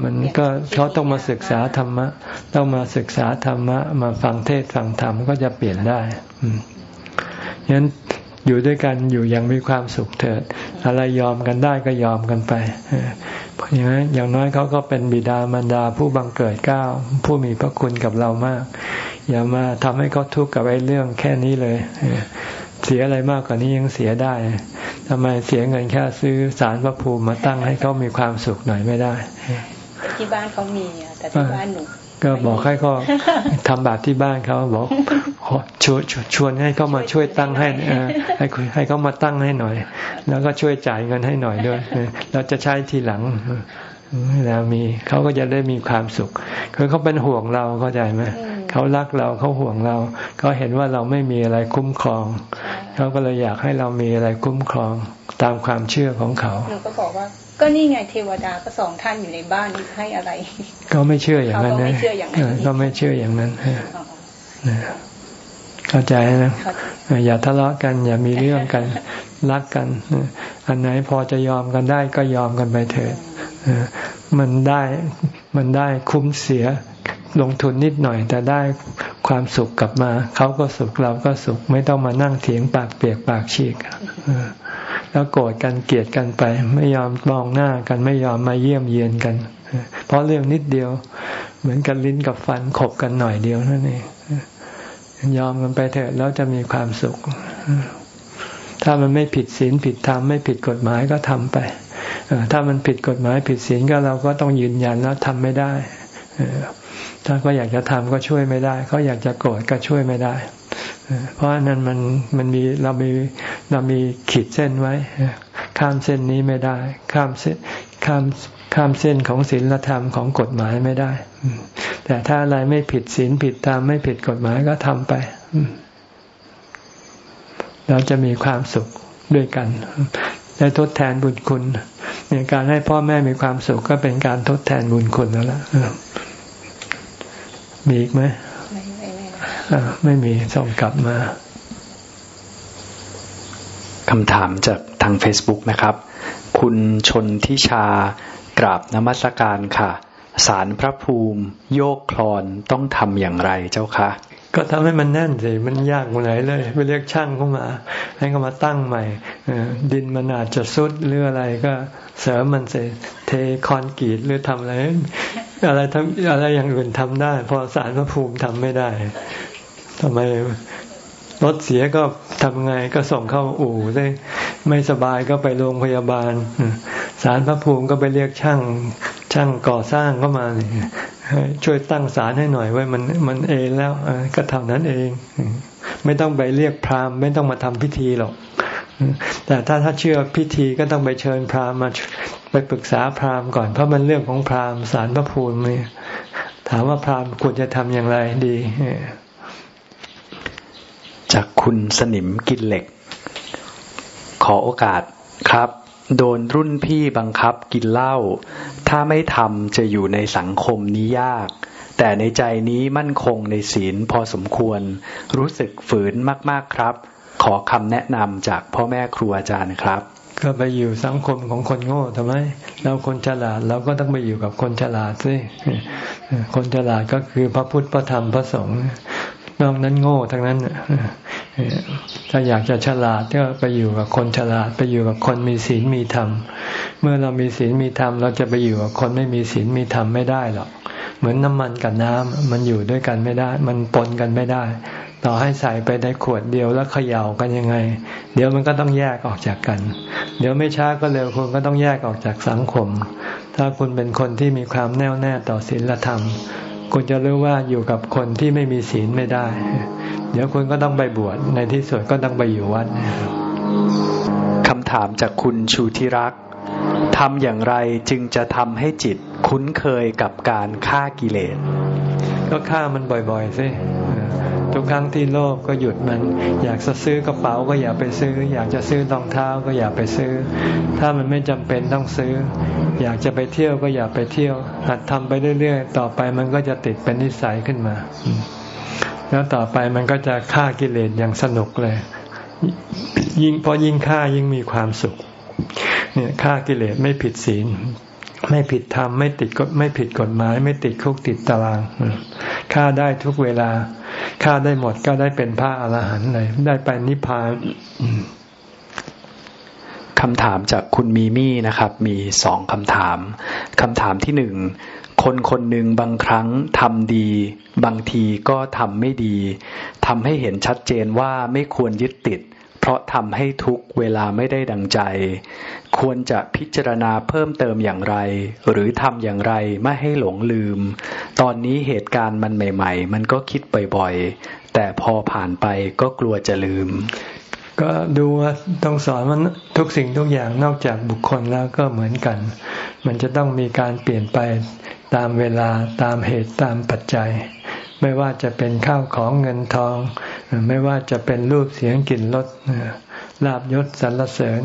A: มันก็เขาต้องมาศึกษาธรรมะ ต้องมาศึกษาธรรมะ มาฟังเทศฟังธรรมก็จะเปลี่ยนได้ฉะนั้นอยู่ด้วยกันอยู่อย่างมีความสุขเถิด อะไรยอมกันได้ก็ยอมกันไปอย่างนั้นอย่างน้อยเขาก็เป็นบิดามารดาผู้บังเกิดก้าวผู้มีพระคุณกับเรามาก อย่ามาทำให้เขาทุกข์กับไอ้เรื่องแค่นี้เลย เสียอะไรมากกว่านี้ยังเสียได้ทำไมเสียเงินแค่ซื้อสารพระภูมิมาตั้งให้เขามีความสุขหน่อยไม่ได้
D: ที่บ้านเขามีแต่ที่บ้านหนู
A: ก็บอกให้เขาทำแบบที่บ้านเขาบอกชวนชวนให้เขามาช่วยตั้งให้ให้ให้เขามาตั้งให้หน่อย แล้วก็ช่วยจ่ายเงินให้หน่อยด้วยเราจะใช้ทีหลังแล้วมีเขาก็จะได้มีความสุขคือเขาเป็นห่วงเราเข้าใจไหมเขารักเราเขาห่วงเราเขาเห็นว่าเราไม่มีอะไรคุ้มครอง เขาก็เลยอยากให้เรามีอะไรคุ้มครองตามความเชื่อของเขา
D: หนูก็บอกว่า ก็นี่ไงเทวดาก็สองท่านอยู่ในบ้านให้อะไร
A: ก็ไม่เชื่ออย่างนั้นนะก็ไม่เชื่ออย่างนั้นเข้าใจนะอย่าทะเลาะกัน อย่ามีเรื่องกันรักกัน อันไหนพอจะยอมกันได้ก็ยอมกันไปเถิดมันได้มันได้คุ้มเสียลงทุนนิดหน่อย แต่ได้ ความสุขกลับมาเขาก็สุขเราก็สุข ไม่ต้องมานั่งเถียงปากเปียกปากฉีกแล้วโกรธกันเกลียดกันไป ไม่ยอมมองหน้ากันไม่ยอมมาเยี่ยมเยียนกัน เพราะเรื่องนิดเดียว เหมือนกันลิ้นกับฟันขบกันหน่อยเดียวนั่นเองยอมกันไปเถอะแล้วจะมีความสุข ถ้ามันไม่ผิดศีลผิดธรรมไม่ผิดกฎหมายก็ทำไปถ้ามันผิดกฎหมายผิดศีลก็เราก็ต้องยืนยันแล้วทำไม่ได้ ถ้าก็อยากจะทำก็ช่วยไม่ได้ เขาอยากจะโกรธก็ช่วยไม่ได้ เพราะนั้นมันมันมีเรามีเรามีขีดเส้นไว้ ข้ามเส้นนี้ไม่ได้ ข้ามเส้นข้ามข้ามเส้นของศีลธรรมของกฎหมายไม่ได้ แต่ถ้าอะไรไม่ผิดศีลผิดธรรมไม่ผิดกฎหมายก็ทำไป เราจะมีความสุขด้วยกันได้ทดแทนบุญคุณในการให้พ่อแม่มีความสุขก็เป็นการทดแทนบุญคุณแล้วล่ะ มีอีกไหมไม่ไม่ไม่ไม่มีส่งกลับมา
C: คำถามจากทาง Facebook นะครับ คุณชนทิชากราบนมัสการค่ะ สารพระภูมิ โยกคลอนต้องทำอย่างไรเจ้าคะ
A: ก็ทำให้มันแน่นสิมันยากกว่าไหนเลย ไปเรียกช่างเข้ามา ให้เขามาตั้งใหม่ดินมันอาจจะซุดหรืออะไรก็เสริมมันเสเทคอนกรีตหรือทำอะไร อะไรทำอะไรอย่างอื่นทำได้ พอสารพระภูมิทำไม่ได้ทำไมรถเสียก็ทำไงก็ส่งเข้าอู่ได้ไม่สบายก็ไปโรงพยาบาลสารพระภูมิก็ไปเรียกช่างช่างก่อสร้างเข้ามาเนี่ย ช่วยตั้งศาลให้หน่อยไว้มันมันเองแล้วก็เท่านั้นเอง ไม่ต้องไปเรียกพราหมณ์ไม่ต้องมาทำพิธีหรอกแต่ถ้าถ้าเชื่อพิธีก็ต้องไปเชิญพราหมณ์มาไปปรึกษาพราหมณ์ก่อนเพราะมันเรื่องของพราหมณ์สารพระภูมิเนี่ยถามว่าพราหมณ์ควรจะทำอย่างไรดี
C: จากคุณสนิมกินเหล็ก ขอโอกาสครับ โดนรุ่นพี่บังคับกินเหล้า ถ้าไม่ทำจะอยู่ในสังคมนี้ยาก แต่ในใจนี้มั่นคงในศีลพอสมควร รู้สึกฝืนมากๆครับ ขอคำแนะนำจากพ่อแม่ครูอาจารย์ครับ
A: ก็ไปอยู่สังคมของคนโง่ทำไม เราคนฉลาดเราก็ต้องไปอยู่กับคนฉลาดสิ คนฉลาดก็คือพระพุทธพระธรรมพระสงฆ์ นอกนั้นโง่ทั้งนั้นถ้าอยากจะฉลาดก็ไปอยู่กับคนฉลาด ไปอยู่กับคนมีศีลมีธรรม เมื่อเรามีศีลมีธรรม เราจะไปอยู่กับคนไม่มีศีลมีธรรมไม่ได้หรอก เหมือนน้ำมันกับน้ำมันอยู่ด้วยกันไม่ได้ มันปนกันไม่ได้ ต่อให้ใส่ไปในขวดเดียวแล้วเขย่ากันยังไง เดี๋ยวมันก็ต้องแยกออกจากกัน เดี๋ยวไม่ช้าก็เร็วคุณก็ต้องแยกออกจากสังคม ถ้าคุณเป็นคนที่มีความแน่วแน่ต่อศีลธรรม คุณจะรู้ว่าอยู่กับคนที่ไม่มีศีลไม่ได้ เดี๋ยวคุณก็ต้องไปบวชในที่สุดก็ต้องไปอยู่วัด
C: คำถามจากคุณชูธิรักทำอย่างไรจึงจะทำให้จิตคุ้นเคยกับการฆ่ากิเลส
A: ก็ฆ่ามันบ่อยๆสิ ทุกครั้งที่โลภก็หยุดมัน อยากจะซื้อกระเป๋าก็อย่าไปซื้อ อยากจะซื้อรองเท้าก็อย่าไปซื้อ ถ้ามันไม่จำเป็นต้องซื้อ อยากจะไปเที่ยวก็อย่าไปเที่ยว หัดทำไปเรื่อยๆ ต่อไปมันก็จะติดเป็นนิสัยขึ้นมา แล้วต่อไปมันก็จะฆ่ากิเลสอย่างสนุกเลย ยิ่งพอยิ่งฆ่ายิ่งมีความสุข เนี่ยฆ่ากิเลสไม่ผิดศีลไม่ผิดธรรมไม่ติดกฎไม่ผิดกฎหมาย ไม่ติดคุกติดตารางฆ่าได้ทุกเวลา ฆ่าได้หมดก็ได้เป็นพระอรหันต์เลย ได้ไปนิพพาน
C: คำถามจากคุณมีมี่นะครับ มีสองคำถามคำถามที่หนึ่งคนคนหนึ่งบางครั้งทำดี บางทีก็ทำไม่ดีทำให้เห็นชัดเจนว่าไม่ควรยึดติด เพราะทำให้ทุกเวลาไม่ได้ดังใจ ควรจะพิจารณาเพิ่มเติมอย่างไร หรือทำอย่างไรไม่ให้หลงลืม ตอนนี้เหตุการณ์มันใหม่ ๆ มันก็คิดบ่อยๆ แต่พอผ่านไปก็กลัวจะลืม
A: ก็ดูว่าต้องสอนมันทุกสิ่งทุกอย่างนอกจากบุคคลแล้วก็เหมือนกัน มันจะต้องมีการเปลี่ยนไปตามเวลาตามเหตุตามปัจจัย ไม่ว่าจะเป็นข้าวของเงินทอง ไม่ว่าจะเป็นรูปเสียงกลิ่นรสลาบยศสรรเสริญ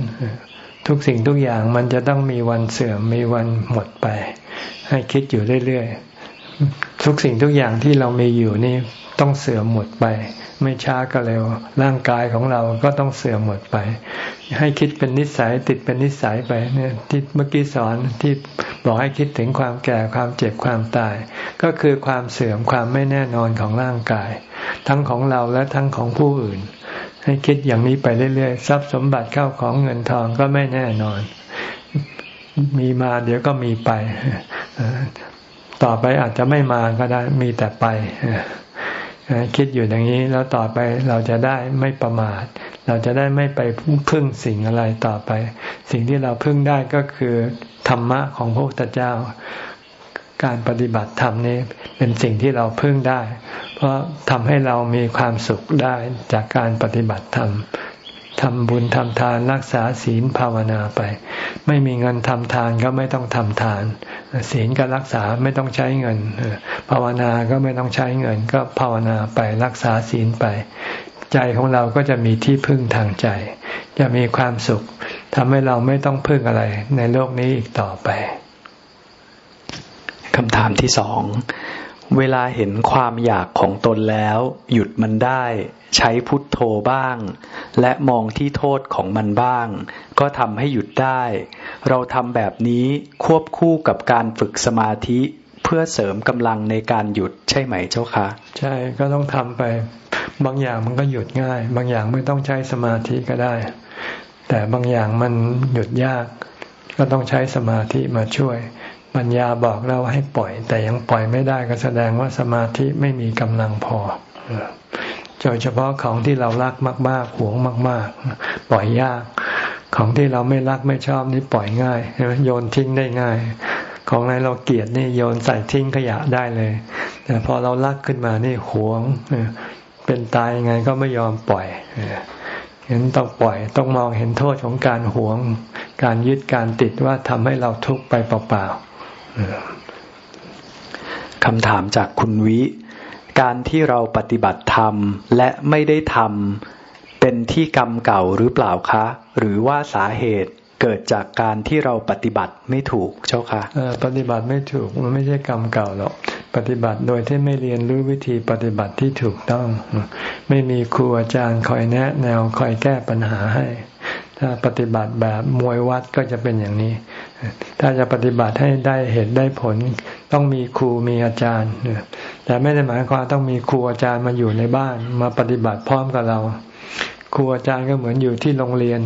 A: ทุกสิ่งทุกอย่างมันจะต้องมีวันเสื่อมมีวันหมดไป ให้คิดอยู่เรื่อยๆ ทุกสิ่งทุกอย่างที่เรามีอยู่นี่ต้องเสื่อมหมดไป ไม่ช้าก็เร็ว ร่างกายของเราก็ต้องเสื่อมหมดไป ให้คิดเป็นนิสัยติดเป็นนิสัยไปเนี่ยที่เมื่อกี้สอนที่บอกให้คิดถึงความแก่ความเจ็บความตาย ก็คือความเสื่อมความไม่แน่นอนของร่างกาย ทั้งของเราและทั้งของผู้อื่น ให้คิดอย่างนี้ไปเรื่อยๆทรัพย์สมบัติเข้าของเงินทองก็ไม่แน่นอน มีมาเดี๋ยวก็มีไป ต่อไปอาจจะไม่มาก็ได้มีแต่ไปคิดอยู่อย่างนี้แล้วต่อไปเราจะได้ไม่ประมาท เราจะได้ไม่ไปพึ่งสิ่งอะไรต่อไป สิ่งที่เราพึ่งได้ก็คือธรรมะของพระพุทธเจ้า การปฏิบัติธรรมนี้เป็นสิ่งที่เราพึ่งได้ เพราะทำให้เรามีความสุขได้จากการปฏิบัติธรรม ทำบุญทำทานรักษาศีลภาวนาไป ไม่มีเงินทำทานก็ไม่ต้องทำทาน ศีลก็รักษาไม่ต้องใช้เงิน ภาวนาก็ไม่ต้องใช้เงิน ก็ภาวนาไปรักษาศีลไป ใจของเราก็จะมีที่พึ่งทางใจ จะมีความสุขทำให้เราไม่ต้องพึ่งอะไรในโลกนี้อีกต่อไป
C: คำถามที่สอง เวลาเห็นความอยากของตนแล้ว หยุดมันได้ ใช้พุทโธบ้าง และมองที่โทษของมันบ้าง ก็ทำให้หยุดได้ เราทำแบบนี้ควบคู่กับการฝึกสมาธิเพื่อเสริมกำลังในการหยุดใช่ไหมเจ้าคะ
A: ใช่ก็ต้องทำไป บางอย่างมันก็หยุดง่าย บางอย่างไม่ต้องใช้สมาธิก็ได้ แต่บางอย่างมันหยุดยาก ก็ต้องใช้สมาธิมาช่วย ปัญญาบอกเราให้ปล่อย แต่ยังปล่อยไม่ได้ก็แสดงว่าสมาธิไม่มีกำลังพอ โดยเฉพาะของที่เรารักมาก ๆ หวงมาก ๆ ปล่อยยาก ของที่เราไม่รักไม่ชอบนี่ปล่อยง่ายใช่ไหมโยนทิ้งได้ง่าย ของอะไรเราเกลียดนี่โยนใส่ทิ้งขยะได้เลย แต่พอเรารักขึ้นมานี่หวงเป็นตายยังไงก็ไม่ยอมปล่อยเห็นต้องปล่อยต้องมองเห็นโทษของการหวง การยึดการติดว่าทำให้เราทุกข์ไปเปล่าๆ
C: คำถามจากคุณวิ การที่เราปฏิบัติธรรมและไม่ได้ทำเป็นที่กรรมเก่าหรือเปล่าคะ หรือว่าสาเหตุเกิดจากการที่เราปฏิบัติไม่ถูกเจ้าค่ะ
A: ปฏิบัติไม่ถูกมันไม่ใช่กรรมเก่าหรอกปฏิบัติโดยที่ไม่เรียนรู้วิธีปฏิบัติที่ถูกต้อง ไม่มีครูอาจารย์คอยแนะแนวคอยแก้ปัญหาให้ ถ้าปฏิบัติแบบมวยวัดก็จะเป็นอย่างนี้ ถ้าจะปฏิบัติให้ได้เหตุได้ผล ต้องมีครูมีอาจารย์แต่ไม่ได้หมายความต้องมีครูอาจารย์มาอยู่ในบ้าน มาปฏิบัติพร้อมกับเราครูอาจารย์ก็เหมือนอยู่ที่โรงเรียน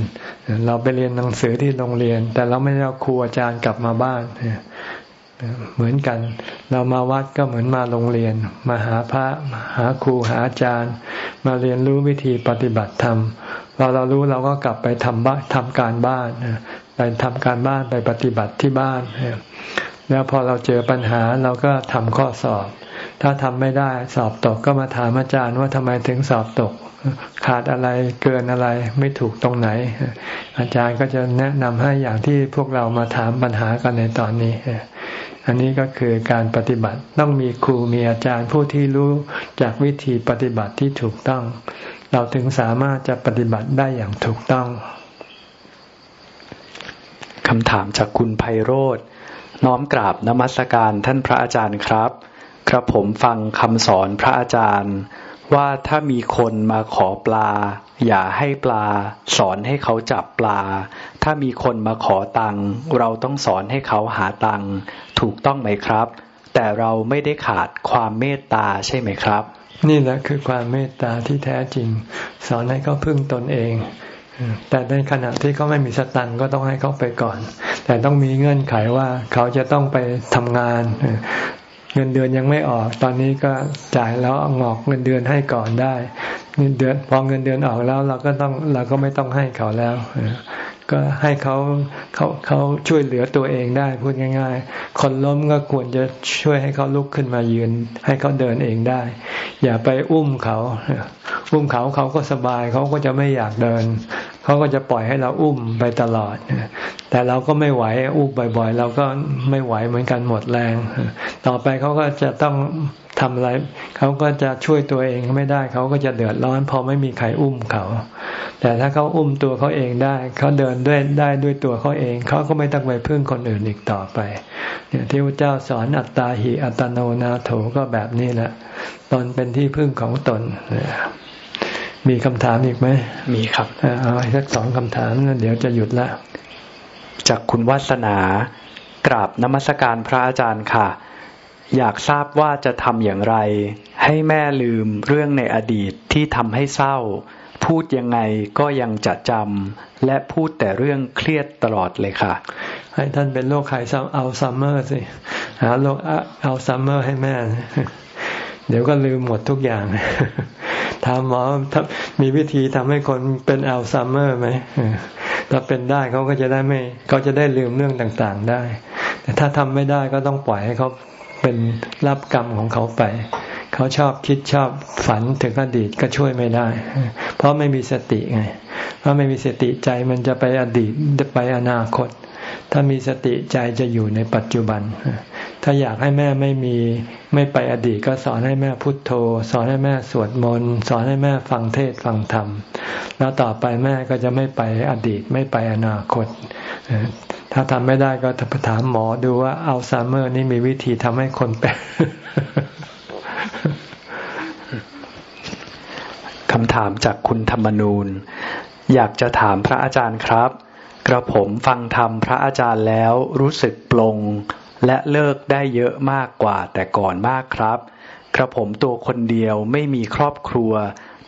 A: เราไปเรียนหนังสือที่โรงเรียน แต่เราไม่ได้เอาครูอาจารย์กลับมาบ้านเหมือนกัน เรามาวัดก็เหมือนมาโรงเรียน มาหาพระหาครูหาอาจารย์ มาเรียนรู้วิธีปฏิบัติธรรมพอเรารู้เราก็กลับไปทำบ้านทำการบ้าน ไปทำการบ้านไปปฏิบัติที่บ้าน แล้วพอเราเจอปัญหาเราก็ทำข้อสอบ ถ้าทำไม่ได้สอบตกก็มาถามอาจารย์ว่าทำไมถึงสอบตก ขาดอะไรเกินอะไรไม่ถูกตรงไหน อาจารย์ก็จะแนะนำให้อย่างที่พวกเรามาถามปัญหากันในตอนนี้อันนี้ก็คือการปฏิบัติต้องมีครูมีอาจารย์ผู้ที่รู้จากวิธีปฏิบัติที่ถูกต้อง เราถึงสามารถจะปฏิบัติได้อย่างถูกต้อง
C: คำถามจากคุณไพโรธน้อมกราบนมัสการท่านพระอาจารย์ครับครับผมฟังคำสอนพระอาจารย์ ว่าถ้ามีคนมาขอปลา อย่าให้ปลา สอนให้เขาจับปลา ถ้ามีคนมาขอตังเราต้องสอนให้เขาหาตังถูกต้องไหมครับ แต่เราไม่ได้ขาดความเมตตาใช่ไหมครับ
A: นี่แหละคือความเมตตาที่แท้จริง สอนให้เขาพึ่งตนเอง แต่ในขณะที่เขาไม่มีสตังก็ต้องให้เขาไปก่อน แต่ต้องมีเงื่อนไขว่าเขาจะต้องไปทำงาน เงินเดือนยังไม่ออก ตอนนี้ก็จ่ายแล้วงอกเงินเดือนให้ก่อนได้เงินเดือนพอเงินเดือนออกแล้วเราก็ต้องเราก็ไม่ต้องให้เขาแล้วก็ให้เขาเขาเขาช่วยเหลือตัวเองได้พูดง่าย ๆ คนล้มก็ควรจะช่วยให้เขาลุกขึ้นมายืน ให้เขาเดินเองได้ อย่าไปอุ้มเขา อุ้มเขาเขาก็สบายเขาก็จะไม่อยากเดิน เขาก็จะปล่อยให้เราอุ้มไปตลอด แต่เราก็ไม่ไหวอุ้มบ่อยๆ เราก็ไม่ไหวเหมือนกันหมดแรง ต่อไปเขาก็จะต้องทำอะไรเขาก็จะช่วยตัวเองไม่ได้เขาก็จะเดือดร้อนพอไม่มีใครอุ้มเขา แต่ถ้าเขาอุ้มตัวเขาเองได้เขาเดินด้วยได้ด้วยตัวเขาเองเขาก็ไม่ต้องไปพึ่งคนอื่นอีกต่อไปเนี่ยที่พระเจ้าสอนอัตตาหิอัตโนนาโถก็แบบนี้แหละตนเป็นที่พึ่งของตน มีคำถามอีกไหม
C: มีครับ
A: เอาสักสองคำถามแล้วเดี๋ยวจะหยุดละ
C: จากคุณวัสนากราบนมัสการพระอาจารย์ค่ะ อยากทราบว่าจะทำอย่างไร ให้แม่ลืมเรื่องในอดีตที่ทำให้เศร้า พูดยังไงก็ยังจะจำและพูดแต่เรื่องเครียดตลอดเลยค่ะ
A: ให้ท่านเป็นโรคไข้เอาซัมเมอร์สิ หาโรคเอาซัมเมอร์ให้แม่ เดี๋ยวก็ลืมหมดทุกอย่างถามหมอมีวิธีทำให้คนเป็นอัลไซเมอร์ไหมถ้าเป็นได้เขาก็จะได้ไม่เขาจะได้ลืมเรื่องต่างๆได้ แต่ถ้าทำไม่ได้ก็ต้องปล่อยให้เขาเป็นรับกรรมของเขาไป เขาชอบคิดชอบฝันถึงอดีตก็ช่วยไม่ได้ เพราะไม่มีสติไง เพราะไม่มีสติใจมันจะไปอดีตไปอนาคต ถ้ามีสติใจจะอยู่ในปัจจุบัน ถ้าอยากให้แม่ไม่มีไม่ไปอดีตก็สอนให้แม่พุทโธ สอนให้แม่สวดมนต์สอนให้แม่ฟังเทศฟังธรรม แล้วต่อไปแม่ก็จะไม่ไปอดีตไม่ไปอนาคต ถ้าทำไม่ได้ก็ถามหมอดูว่าอัลไซเมอร์นี่มีวิธีทำให้คนเป็น
C: คำถามจากคุณธรรมนูญ อยากจะถามพระอาจารย์ครับ กระผมฟังธรรมพระอาจารย์แล้วรู้สึกปลง และเลิกได้เยอะมากกว่าแต่ก่อนมากครับ กระผมตัวคนเดียวไม่มีครอบครัว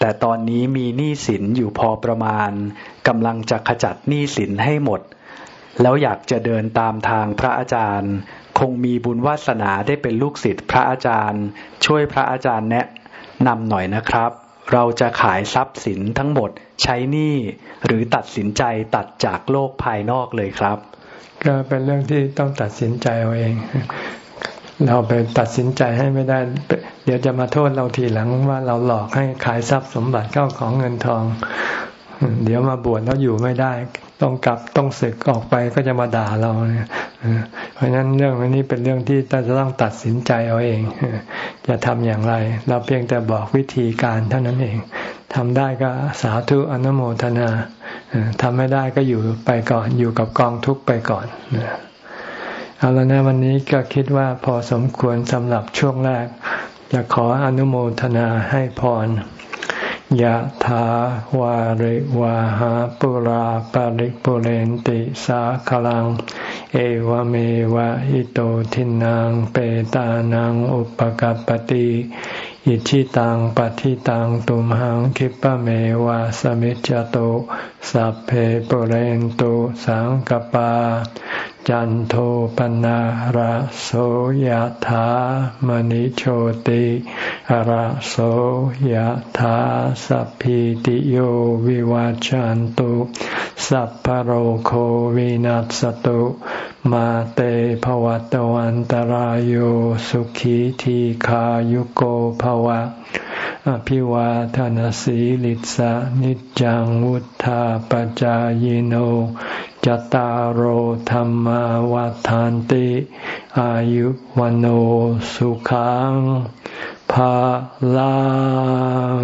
C: แต่ตอนนี้มีหนี้สินอยู่พอประมาณกำลังจะขจัดหนี้สินให้หมด แล้วอยากจะเดินตามทางพระอาจารย์ คงมีบุญวาสนาได้เป็นลูกศิษย์พระอาจารย์ ช่วยพระอาจารย์แนะนำหน่อยนะครับ เราจะขายทรัพย์สินทั้งหมดใช้หนี้หรือตัดสินใจตัดจากโลกภายนอกเลยครับ
A: ก็เป็นเรื่องที่ต้องตัดสินใจเอาเอง เราไปตัดสินใจให้ไม่ได้ เดี๋ยวจะมาโทษเราทีหลังว่าเราหลอกให้ขายทรัพย์สมบัติเข้าของเงินทอง เดี๋ยวมาบวชแล้วอยู่ไม่ได้ ต้องกลับต้องศึกออกไปก็จะมาด่าเราเนี่ยเพราะฉะนั้นเรื่องนี้เป็นเรื่องที่จะต้องตัดสินใจเอาเองจะทำอย่างไร เราเพียงแต่บอกวิธีการเท่านั้นเองทำได้ก็สาธุอนุโมทนาทำไม่ได้ก็อยู่ไปก่อนอยู่กับกองทุกข์ไปก่อนเอาแล้วนะวันนี้ก็คิดว่าพอสมควรสำหรับช่วงแรกจะขออนุโมทนาให้พร ยะถาวาริวาหาปุราปาริปุเรนติสาคลัง เอวเมวะอิโตทินังเปตานังอุปกัปติอิชิตังปฏิตังตุมหังคิปะเมวะสมิจจโตสัพเพปุเรนตุสังกปา จันโทปนะระโสยธามณิโชติระโสยธาสัพพิติโยวิวาจันตุสัพพโรโควินัสตุมาเตภวัตวันตารโยสุขีทีขายุโกภวะ อภิวาทานสีลิสานิจังวุธาปจายโน จตารโหธรรมวาทานติ อายุวันโอสุขังภาลัง